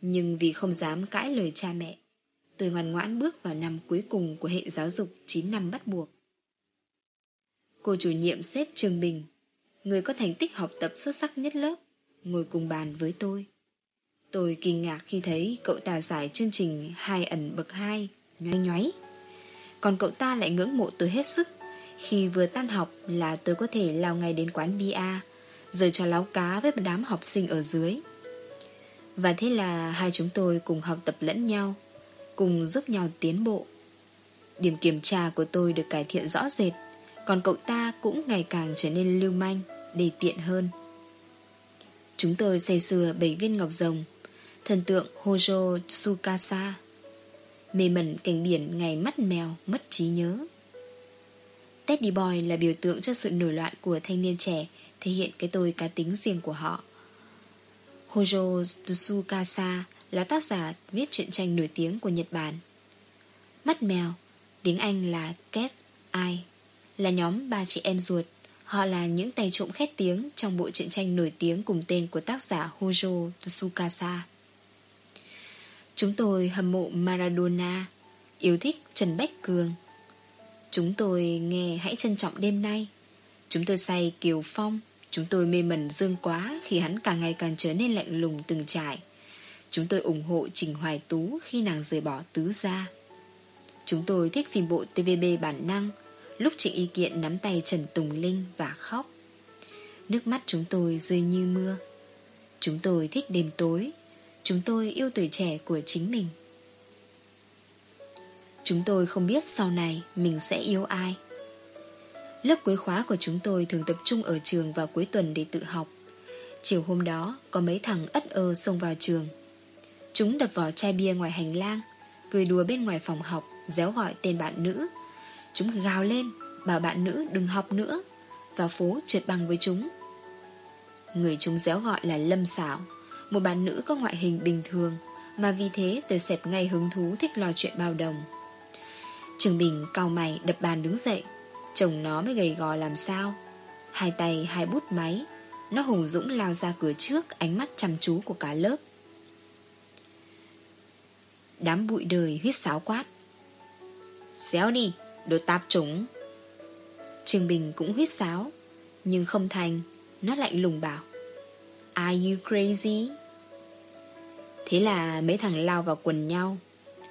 Nhưng vì không dám cãi lời cha mẹ, tôi ngoan ngoãn bước vào năm cuối cùng của hệ giáo dục 9 năm bắt buộc. Cô chủ nhiệm xếp Trương Bình, người có thành tích học tập xuất sắc nhất lớp, ngồi cùng bàn với tôi. Tôi kinh ngạc khi thấy cậu ta giải chương trình hai ẩn bậc hai, nhoáy nhoáy. Còn cậu ta lại ngưỡng mộ tôi hết sức. Khi vừa tan học là tôi có thể lao ngay đến quán bia, Giờ cho láo cá với một đám học sinh ở dưới. Và thế là hai chúng tôi cùng học tập lẫn nhau, cùng giúp nhau tiến bộ. Điểm kiểm tra của tôi được cải thiện rõ rệt, còn cậu ta cũng ngày càng trở nên lưu manh, để tiện hơn. Chúng tôi say sưa bảy viên ngọc rồng, thần tượng Hojo Tsukasa, mê mẩn cảnh biển ngày mắt mèo mất trí nhớ. Teddy Boy là biểu tượng cho sự nổi loạn của thanh niên trẻ, thể hiện cái tôi cá tính riêng của họ. Hojo Tsukasa là tác giả viết truyện tranh nổi tiếng của Nhật Bản. Mắt mèo, tiếng Anh là Cat Eye, là nhóm ba chị em ruột. Họ là những tay trộm khét tiếng trong bộ truyện tranh nổi tiếng cùng tên của tác giả Hojo Tsukasa. Chúng tôi hâm mộ Maradona, yêu thích Trần Bách Cường. Chúng tôi nghe Hãy trân trọng đêm nay. Chúng tôi say Kiều Phong. Chúng tôi mê mẩn Dương Quá khi hắn càng ngày càng trở nên lạnh lùng từng trải. Chúng tôi ủng hộ Trình Hoài Tú khi nàng rời bỏ tứ gia. Chúng tôi thích phim bộ TVB bản năng, lúc Trịnh Y Kiện nắm tay Trần Tùng Linh và khóc. Nước mắt chúng tôi rơi như mưa. Chúng tôi thích đêm tối, Chúng tôi yêu tuổi trẻ của chính mình Chúng tôi không biết sau này mình sẽ yêu ai. Lớp cuối khóa của chúng tôi thường tập trung ở trường vào cuối tuần để tự học. Chiều hôm đó, có mấy thằng ất ơ xông vào trường. Chúng đập vỏ chai bia ngoài hành lang, Cười đùa bên ngoài phòng học, Réo gọi tên bạn nữ. Chúng gào lên, Bảo bạn nữ đừng học nữa, Vào phố trượt băng với chúng. Người chúng réo gọi là Lâm Xảo một bạn nữ có ngoại hình bình thường, Mà vì thế tôi xẹp ngay hứng thú thích lo chuyện bao đồng. Trường Bình cau mày đập bàn đứng dậy. Chồng nó mới gầy gò làm sao. Hai tay, hai bút máy. Nó hùng dũng lao ra cửa trước, Ánh mắt chăm chú của cả lớp. Đám bụi đời huyết sáo quát. Xéo đi, Đồ tạp chúng. Trường Bình cũng huyết sáo, Nhưng không thành, Nó lạnh lùng bảo. Are you crazy? Thế là mấy thằng lao vào quần nhau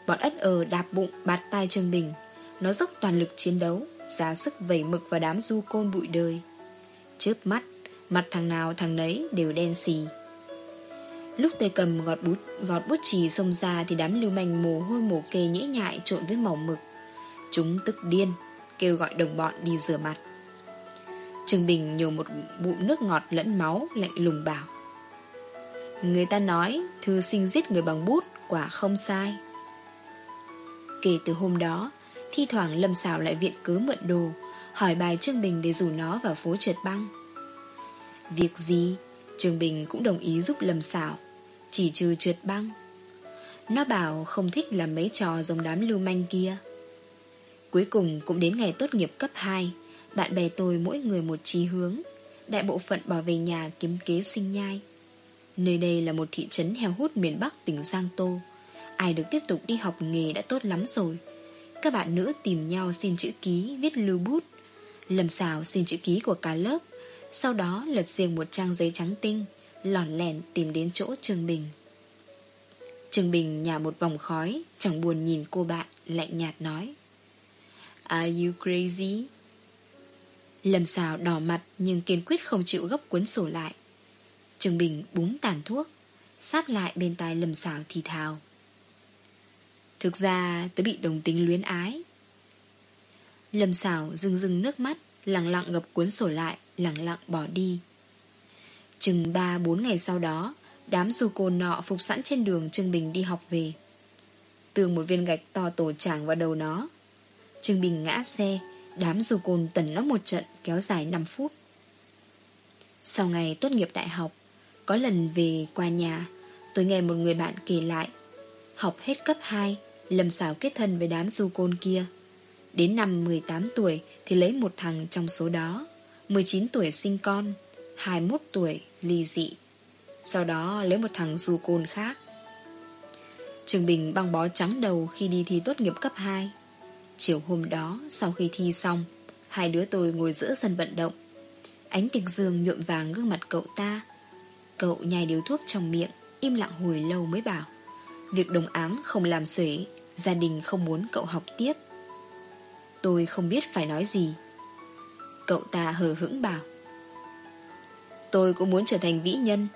Bọn ất ờ đạp bụng, bạt tay Trương Bình Nó dốc toàn lực chiến đấu Ra sức vẩy mực vào đám du côn bụi đời. Chớp mắt, Mặt thằng nào thằng nấy đều đen xì. Lúc tay cầm gọt bút gọt bút chì xông ra Thì đám lưu manh mồ hôi mồ kê nhễ nhại trộn với màu mực. Chúng tức điên, Kêu gọi đồng bọn đi rửa mặt. Trương Bình nhổ một bụng nước ngọt lẫn máu, Lạnh lùng bảo. Người ta nói, thư sinh giết người bằng bút quả không sai. Kể từ hôm đó, thi thoảng Lâm Xảo lại viện cớ mượn đồ, hỏi bài Trương Bình để rủ nó vào phố trượt băng. Việc gì, Trương Bình cũng đồng ý giúp Lâm Xảo, chỉ trừ trượt băng. Nó bảo không thích làm mấy trò giống đám lưu manh kia. Cuối cùng cũng đến ngày tốt nghiệp cấp 2 Bạn bè tôi mỗi người một chí hướng Đại bộ phận bỏ về nhà kiếm kế sinh nhai Nơi đây là một thị trấn heo hút miền Bắc tỉnh Giang Tô Ai được tiếp tục đi học nghề đã tốt lắm rồi. Các bạn nữ tìm nhau xin chữ ký Viết lưu bút. Lầm xào xin chữ ký của cả lớp. Sau đó lật riêng một trang giấy trắng tinh, Lòn lẻn tìm đến chỗ Trương Bình. Trương Bình nhả một vòng khói, Chẳng buồn nhìn cô bạn, Lạnh nhạt nói. Are you crazy? Lâm xào đỏ mặt Nhưng kiên quyết không chịu gấp cuốn sổ lại. Trương Bình búng tàn thuốc Sáp lại bên tai Lâm xào thì thào. Thực ra tớ bị đồng tính luyến ái. Lâm xảo rưng rưng nước mắt, Lặng lặng gập cuốn sổ lại, Lặng lặng bỏ đi. Chừng 3-4 ngày sau đó, Đám du côn nọ phục sẵn trên đường Trương Bình đi học về. Tường một viên gạch to tổ tràng vào đầu nó, Trương Bình ngã xe, Đám du côn tần nó một trận Kéo dài 5 phút. Sau ngày tốt nghiệp đại học, Có lần về qua nhà, Tôi nghe một người bạn kể lại, Học hết cấp 2 Lâm xảo kết thân với đám du côn kia. Đến năm 18 tuổi Thì lấy một thằng trong số đó. 19 tuổi sinh con 21 tuổi ly dị. Sau đó lấy một thằng du côn khác. Trường Bình băng bó trắng đầu Khi đi thi tốt nghiệp cấp 2 Chiều hôm đó, Sau khi thi xong, Hai đứa tôi ngồi giữa sân vận động. Ánh tiệc dương nhuộm vàng gương mặt cậu ta. Cậu nhai điếu thuốc trong miệng, Im lặng hồi lâu mới bảo, Việc đồng áng không làm xuể. Gia đình không muốn cậu học tiếp. Tôi không biết phải nói gì. Cậu ta hờ hững bảo. Tôi cũng muốn trở thành vĩ nhân,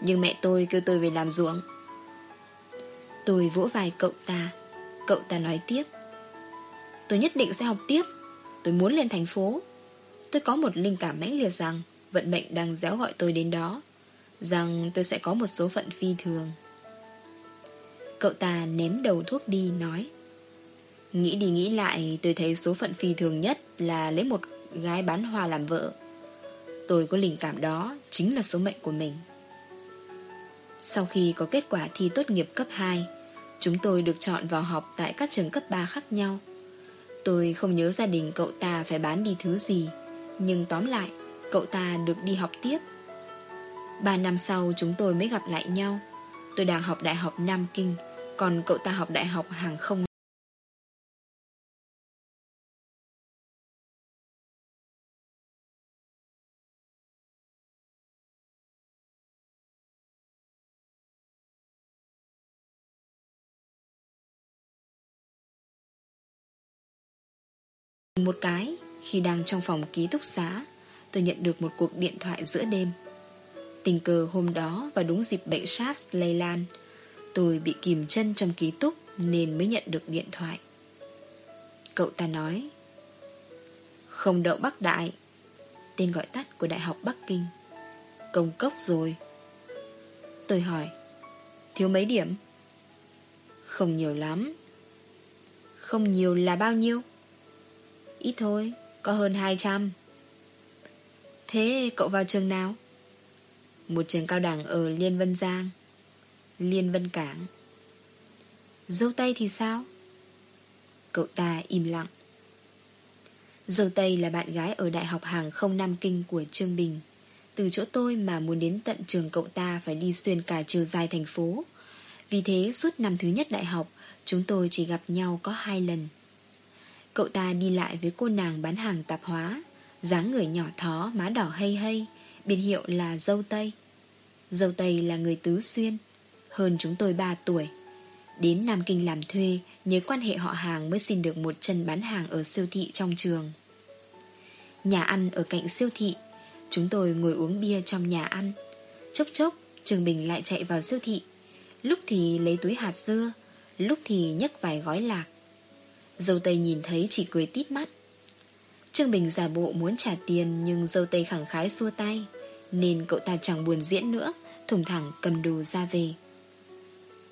Nhưng mẹ tôi kêu tôi về làm ruộng. Tôi vỗ vai cậu ta. Cậu ta nói tiếp. Tôi nhất định sẽ học tiếp. Tôi muốn lên thành phố. Tôi có một linh cảm mãnh liệt rằng Vận mệnh đang déo gọi tôi đến đó. Rằng tôi sẽ có một số phận phi thường. Cậu ta ném đầu thuốc đi nói Nghĩ đi nghĩ lại tôi thấy số phận phi thường nhất là lấy một gái bán hoa làm vợ. Tôi có linh cảm đó chính là số mệnh của mình. Sau khi có kết quả thi tốt nghiệp cấp 2, chúng tôi được chọn vào học tại các trường cấp 3 khác nhau. Tôi không nhớ gia đình cậu ta phải bán đi thứ gì, nhưng tóm lại, cậu ta được đi học tiếp. Ba năm sau chúng tôi mới gặp lại nhau. Tôi đang học Đại học Nam Kinh, còn cậu ta học Đại học Hàng không Một cái, khi đang trong phòng ký túc xá, tôi nhận được một cuộc điện thoại giữa đêm. Tình cờ hôm đó và đúng dịp bệnh SARS lây lan, tôi bị kìm chân trong ký túc nên mới nhận được điện thoại. Cậu ta nói, không đậu Bắc Đại, tên gọi tắt của Đại học Bắc Kinh. Công cốc rồi. Tôi hỏi, thiếu mấy điểm? Không nhiều lắm. Không nhiều là bao nhiêu? Ít thôi, có hơn 200 Thế cậu vào trường nào? Một trường cao đẳng ở Liên Vân Giang Liên Vân Cảng. Dâu Tây thì sao? Cậu ta im lặng. Dâu Tây là bạn gái ở Đại học Hàng không Nam Kinh của Trương Bình. Từ chỗ tôi mà muốn đến tận trường cậu ta phải đi xuyên cả chiều dài thành phố. Vì thế suốt năm thứ nhất đại học, Chúng tôi chỉ gặp nhau có hai lần. Cậu ta đi lại với cô nàng bán hàng tạp hóa, dáng người nhỏ thó, má đỏ hay hay Biệt hiệu là dâu Tây. Dâu Tây là người tứ xuyên. Hơn chúng tôi 3 tuổi. Đến Nam Kinh làm thuê Nhớ quan hệ họ hàng mới xin được một chân bán hàng Ở siêu thị trong trường. Nhà ăn ở cạnh siêu thị, Chúng tôi ngồi uống bia trong nhà ăn. Chốc chốc, Trường Bình lại chạy vào siêu thị. Lúc thì lấy túi hạt dưa, Lúc thì nhấc vài gói lạc. Dâu Tây nhìn thấy chỉ cười tít mắt. Trương Bình giả bộ muốn trả tiền, Nhưng dâu Tây khẳng khái xua tay. Nên cậu ta chẳng buồn diễn nữa, Thùng thẳng cầm đồ ra về.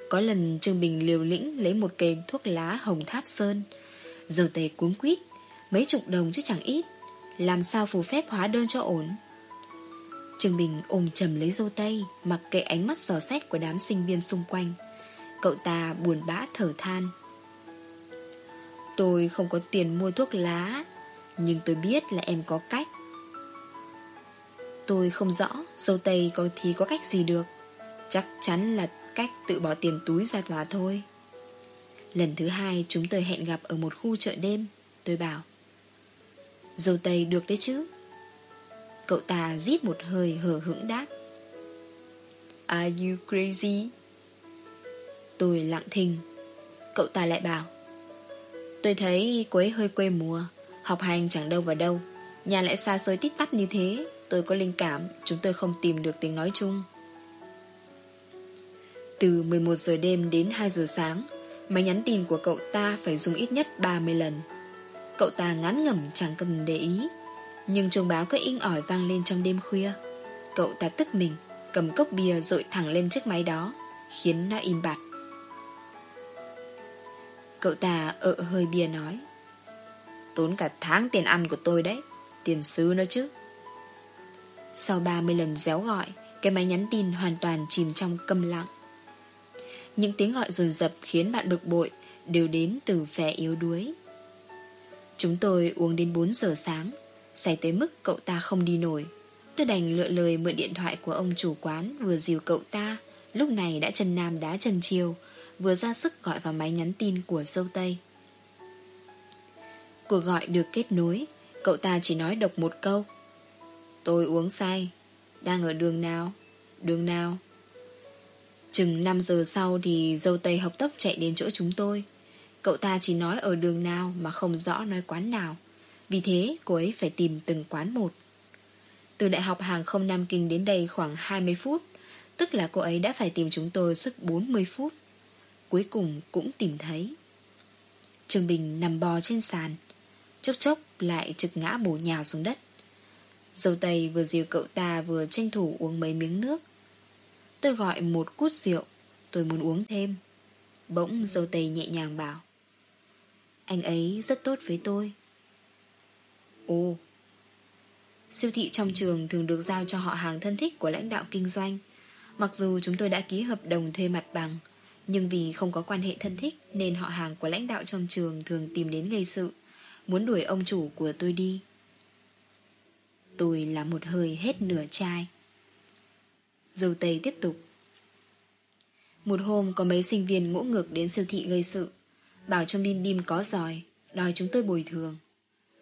Có lần Trương Bình liều lĩnh Lấy một cây thuốc lá hồng tháp sơn. Giờ tề cuốn quýt, Mấy chục đồng chứ chẳng ít. Làm sao phù phép hóa đơn cho ổn? Trương Bình ôm chầm lấy dâu Tây, Mặc kệ ánh mắt sò xét của đám sinh viên xung quanh. Cậu ta buồn bã thở than. Tôi không có tiền mua thuốc lá, Nhưng tôi biết là em có cách. Tôi không rõ Dâu tây có thì có cách gì được. Chắc chắn là cách tự bỏ tiền túi ra tòa thôi. Lần thứ hai, chúng tôi hẹn gặp ở một khu chợ đêm. Tôi bảo dầu tây được đấy chứ? Cậu ta rít một hơi hờ hững đáp, Are you crazy? Tôi lặng thinh. Cậu ta lại bảo, Tôi thấy cô ấy hơi quê mùa, Học hành chẳng đâu vào đâu. Nhà lại xa xôi tít tắp như thế, Tôi có linh cảm, Chúng tôi không tìm được tiếng nói chung. Từ 11 giờ đêm đến 2 giờ sáng. Máy nhắn tin của cậu ta phải dùng ít nhất 30 lần. Cậu ta ngán ngẩm chẳng cần để ý. Nhưng chuông báo cứ inh ỏi vang lên trong đêm khuya. Cậu ta tức mình, Cầm cốc bia rội thẳng lên chiếc máy đó, Khiến nó im bặt. Cậu ta ợ hơi bia nói, Tốn cả tháng tiền ăn của tôi đấy, Tiền sứ nó chứ. Sau 30 lần réo gọi, Cái máy nhắn tin hoàn toàn chìm trong câm lặng. Những tiếng gọi rồn rập Khiến bạn bực bội Đều đến từ vẻ yếu đuối. Chúng tôi uống đến 4 giờ sáng, Say tới mức cậu ta không đi nổi. Tôi đành lựa lời mượn điện thoại của ông chủ quán Vừa dìu cậu ta, Lúc này đã chân nam đá chân chiều Vừa ra sức gọi vào máy nhắn tin của dâu Tây. Cuộc gọi được kết nối, Cậu ta chỉ nói độc một câu. Tôi uống say, Đang ở đường nào? Đường nào? Chừng 5 giờ sau thì dâu Tây học tốc chạy đến chỗ chúng tôi. Cậu ta chỉ nói ở đường nào Mà không rõ nói quán nào. Vì thế, cô ấy phải tìm từng quán một. Từ đại học hàng không Nam Kinh đến đây khoảng 20 phút, Tức là cô ấy đã phải tìm chúng tôi suốt 40 phút. Cuối cùng cũng tìm thấy. Trương Bình nằm bò trên sàn. Chốc chốc lại trực ngã bổ nhào xuống đất. Dâu tây vừa dìu cậu ta vừa tranh thủ uống mấy miếng nước. Tôi gọi một cút rượu, Tôi muốn uống thêm. Bỗng dâu tây nhẹ nhàng bảo, Anh ấy rất tốt với tôi. Ồ. Siêu thị trong trường thường được giao cho họ hàng thân thích của lãnh đạo kinh doanh. Mặc dù chúng tôi đã ký hợp đồng thuê mặt bằng, Nhưng vì không có quan hệ thân thích Nên họ hàng của lãnh đạo trong trường thường tìm đến gây sự, Muốn đuổi ông chủ của tôi đi. Tôi là một hơi hết nửa chai. Dâu tây tiếp tục Một hôm có mấy sinh viên ngỗ ngược đến siêu thị gây sự Bảo trong đinh đim có giỏi, Đòi chúng tôi bồi thường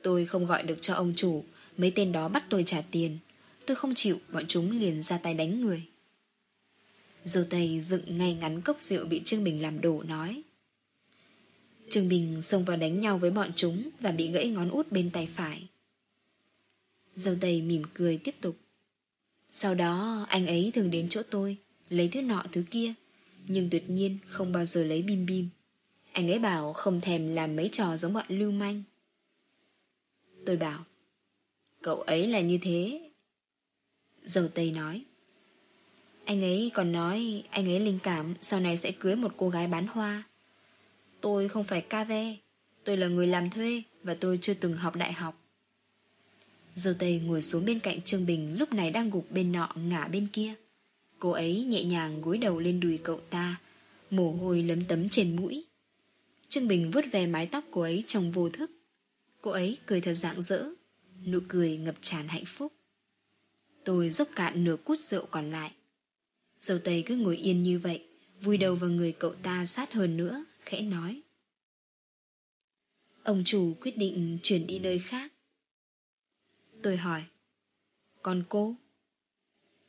Tôi không gọi được cho ông chủ, Mấy tên đó bắt tôi trả tiền Tôi không chịu, Bọn chúng liền ra tay đánh người Dâu tây dựng ngay ngắn cốc rượu bị Trương Bình làm đổ nói. Trương Bình xông vào đánh nhau với bọn chúng và bị gãy ngón út bên tay phải. Dâu tây mỉm cười tiếp tục. Sau đó anh ấy thường đến chỗ tôi, lấy thứ nọ thứ kia, nhưng tuyệt nhiên không bao giờ lấy bim bim. Anh ấy bảo không thèm làm mấy trò giống bọn lưu manh. Tôi bảo, cậu ấy là như thế. Dầu tây nói. Anh ấy còn nói anh ấy linh cảm sau này sẽ cưới một cô gái bán hoa. Tôi không phải ca ve, tôi là người làm thuê và tôi chưa từng học đại học. Dâu Tây ngồi xuống bên cạnh Trương Bình lúc này đang gục bên nọ ngả bên kia. Cô ấy nhẹ nhàng gối đầu lên đùi cậu ta, mồ hôi lấm tấm trên mũi. Trương Bình vuốt về mái tóc cô ấy trong vô thức. Cô ấy cười thật rạng rỡ, nụ cười ngập tràn hạnh phúc. Tôi dốc cạn nửa cút rượu còn lại. Dâu tây cứ ngồi yên như vậy, vui đầu vào người cậu ta sát hơn nữa, khẽ nói. Ông chủ quyết định chuyển đi nơi khác. Tôi hỏi, còn cô?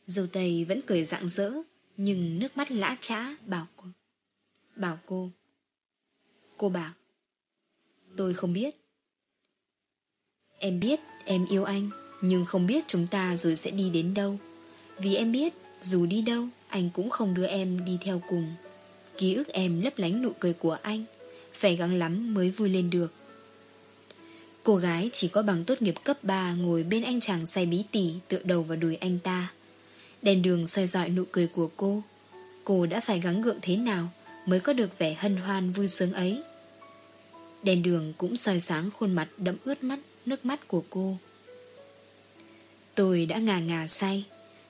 Dâu tây vẫn cười rạng rỡ, nhưng nước mắt lã trã bảo cô. Bảo cô. Cô bảo, tôi không biết. Em biết em yêu anh, nhưng không biết chúng ta rồi sẽ đi đến đâu. Vì em biết, dù đi đâu, anh cũng không đưa em đi theo cùng Ký ức em lấp lánh nụ cười của anh Phải gắng lắm mới vui lên được Cô gái chỉ có bằng tốt nghiệp cấp 3 Ngồi bên anh chàng say bí tỉ Tựa đầu vào đùi anh ta. Đèn đường soi dọi nụ cười của cô. Cô đã phải gắng gượng thế nào Mới có được vẻ hân hoan vui sướng ấy? Đèn đường cũng soi sáng khuôn mặt đẫm ướt mắt, Nước mắt của cô. Tôi đã ngà ngà say,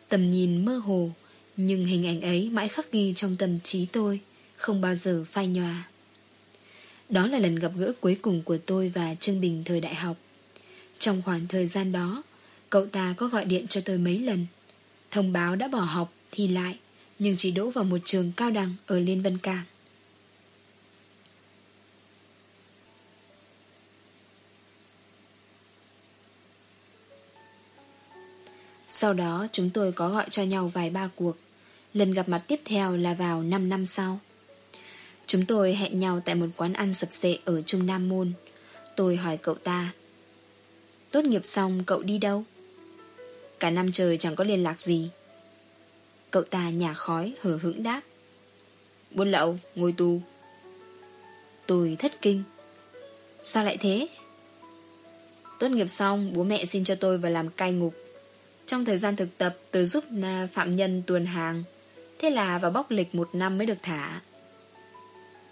Tầm nhìn mơ hồ, nhưng hình ảnh ấy mãi khắc ghi trong tâm trí tôi, Không bao giờ phai nhòa. Đó là lần gặp gỡ cuối cùng của tôi và Trương Bình thời đại học. Trong khoảng thời gian đó, cậu ta có gọi điện cho tôi mấy lần. Thông báo đã bỏ học, thi lại, nhưng chỉ đỗ vào một trường cao đẳng ở Liên Vân Cảng. Sau đó chúng tôi có gọi cho nhau vài ba cuộc. Lần gặp mặt tiếp theo là vào 5 năm sau. Chúng tôi hẹn nhau tại một quán ăn sập sệ ở Trung Nam Môn. Tôi hỏi cậu ta. Tốt nghiệp xong cậu đi đâu? Cả năm trời chẳng có liên lạc gì. Cậu ta nhả khói hờ hững đáp. Buôn lậu, ngồi tù. Tôi thất kinh. Sao lại thế? Tốt nghiệp xong, bố mẹ xin cho tôi vào làm cai ngục. Trong thời gian thực tập, tôi giúp phạm nhân tuần hàng. Thế là vào bóc lịch một năm mới được thả.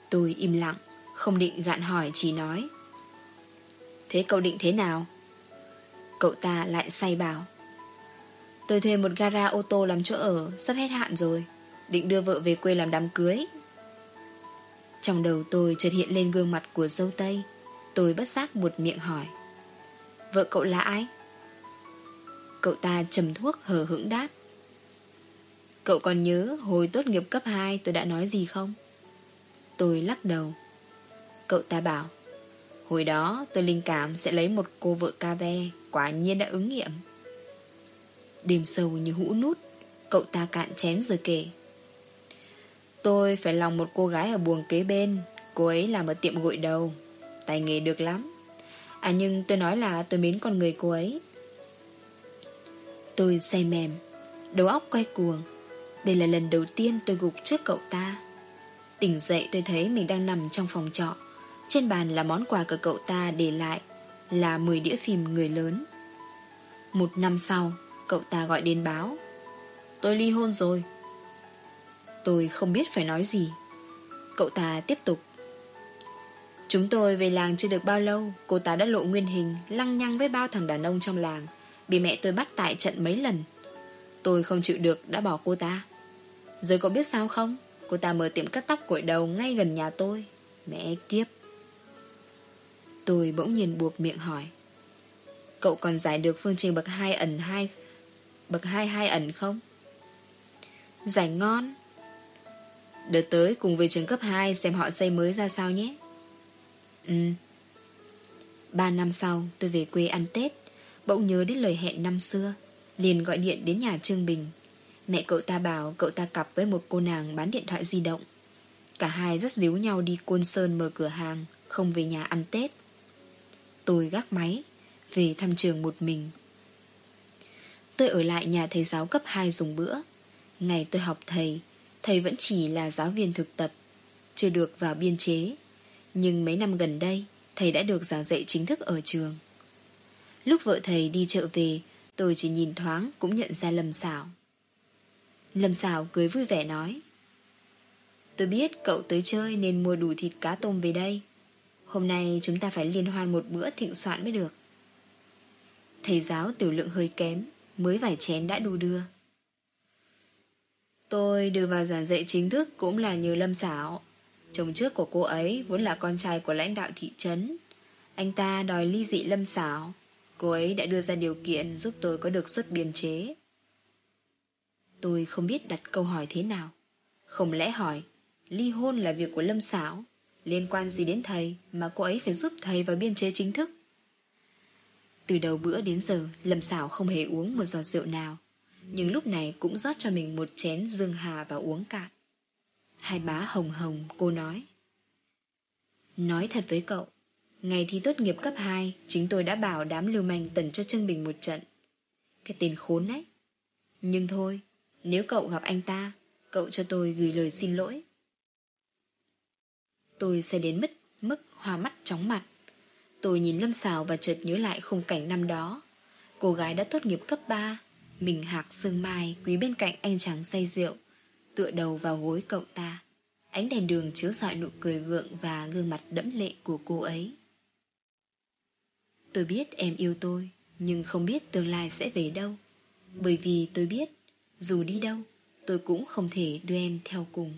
Tôi im lặng, không định gạn hỏi chỉ nói. Thế cậu định thế nào? Cậu ta lại say bảo. Tôi thuê một gara ô tô làm chỗ ở, sắp hết hạn rồi. Định đưa vợ về quê làm đám cưới. Trong đầu tôi chợt hiện lên gương mặt của dâu Tây. Tôi bất giác một miệng hỏi. Vợ cậu là ai? Cậu ta trầm thuốc hờ hững đáp. Cậu còn nhớ hồi tốt nghiệp cấp 2 tôi đã nói gì không? Tôi lắc đầu. Cậu ta bảo, hồi đó tôi linh cảm sẽ lấy một cô vợ ca ve, quả nhiên đã ứng nghiệm. Đêm sâu như hũ nút, cậu ta cạn chén rồi kể. Tôi phải lòng một cô gái ở buồng kế bên, cô ấy làm ở tiệm gội đầu, tài nghề được lắm. À nhưng tôi nói là tôi mến con người cô ấy. Tôi say mềm, đầu óc quay cuồng. Đây là lần đầu tiên tôi gục trước cậu ta. Tỉnh dậy tôi thấy mình đang nằm trong phòng trọ. Trên bàn là món quà của cậu ta để lại, Là 10 đĩa phim người lớn. Một năm sau, Cậu ta gọi đến báo, Tôi ly hôn rồi. Tôi không biết phải nói gì. Cậu ta tiếp tục, Chúng tôi về làng chưa được bao lâu, Cô ta đã lộ nguyên hình, Lăng nhăng với bao thằng đàn ông trong làng. Bị mẹ tôi bắt tại trận mấy lần. Tôi không chịu được, đã bỏ cô ta. Rồi cậu biết sao không? Cô ta mở tiệm cắt tóc cội đầu ngay gần nhà tôi. Mẹ kiếp. Tôi bỗng nhiên buộc miệng hỏi, Cậu còn giải được phương trình bậc hai ẩn hai, Bậc hai hai ẩn không? Giải ngon. Đợt tới cùng về trường cấp 2 Xem họ xây mới ra sao nhé. Ừ. Ba năm sau, tôi về quê ăn Tết, Bỗng nhớ đến lời hẹn năm xưa, Liền gọi điện đến nhà Trương Bình. Mẹ cậu ta bảo cậu ta cặp với một cô nàng bán điện thoại di động. Cả hai rất díu nhau đi Côn Sơn mở cửa hàng, không về nhà ăn Tết. Tôi gác máy, về thăm trường một mình. Tôi ở lại nhà thầy giáo cấp 2 dùng bữa. Ngày tôi học thầy, thầy vẫn chỉ là giáo viên thực tập, chưa được vào biên chế. Nhưng mấy năm gần đây, thầy đã được giảng dạy chính thức ở trường. Lúc vợ thầy đi chợ về, tôi chỉ nhìn thoáng cũng nhận ra lầm xảo. Lâm Sảo cười vui vẻ nói. Tôi biết cậu tới chơi nên mua đủ thịt cá tôm về đây. Hôm nay chúng ta phải liên hoan một bữa thịnh soạn mới được. Thầy giáo tiểu lượng hơi kém, mới vài chén đã đu đưa. Tôi đưa vào giảng dạy chính thức cũng là nhờ Lâm Sảo. Chồng trước của cô ấy vốn là con trai của lãnh đạo thị trấn. Anh ta đòi ly dị Lâm Sảo. Cô ấy đã đưa ra điều kiện giúp tôi có được suất biên chế. Tôi không biết đặt câu hỏi thế nào. Không lẽ hỏi, ly hôn là việc của Lâm Sảo, liên quan gì đến thầy mà cô ấy phải giúp thầy vào biên chế chính thức? Từ đầu bữa đến giờ, Lâm Sảo không hề uống một giọt rượu nào, nhưng lúc này cũng rót cho mình một chén dương hà và uống cạn. Hai bá hồng hồng, cô nói. Nói thật với cậu, ngày thi tốt nghiệp cấp 2, chính tôi đã bảo đám lưu manh tần cho Trương Bình một trận. Cái tên khốn ấy. Nhưng thôi, nếu cậu gặp anh ta, cậu cho tôi gửi lời xin lỗi. Tôi sẽ đến mất mức hoa mắt chóng mặt. Tôi nhìn Lâm Xào và chợt nhớ lại khung cảnh năm đó. Cô gái đã tốt nghiệp cấp 3, mình hạc sương mai quý bên cạnh anh chàng say rượu, tựa đầu vào gối cậu ta. Ánh đèn đường chiếu rọi nụ cười gượng và gương mặt đẫm lệ của cô ấy. Tôi biết em yêu tôi, nhưng không biết tương lai sẽ về đâu. Bởi vì tôi biết dù đi đâu, tôi cũng không thể đưa em theo cùng.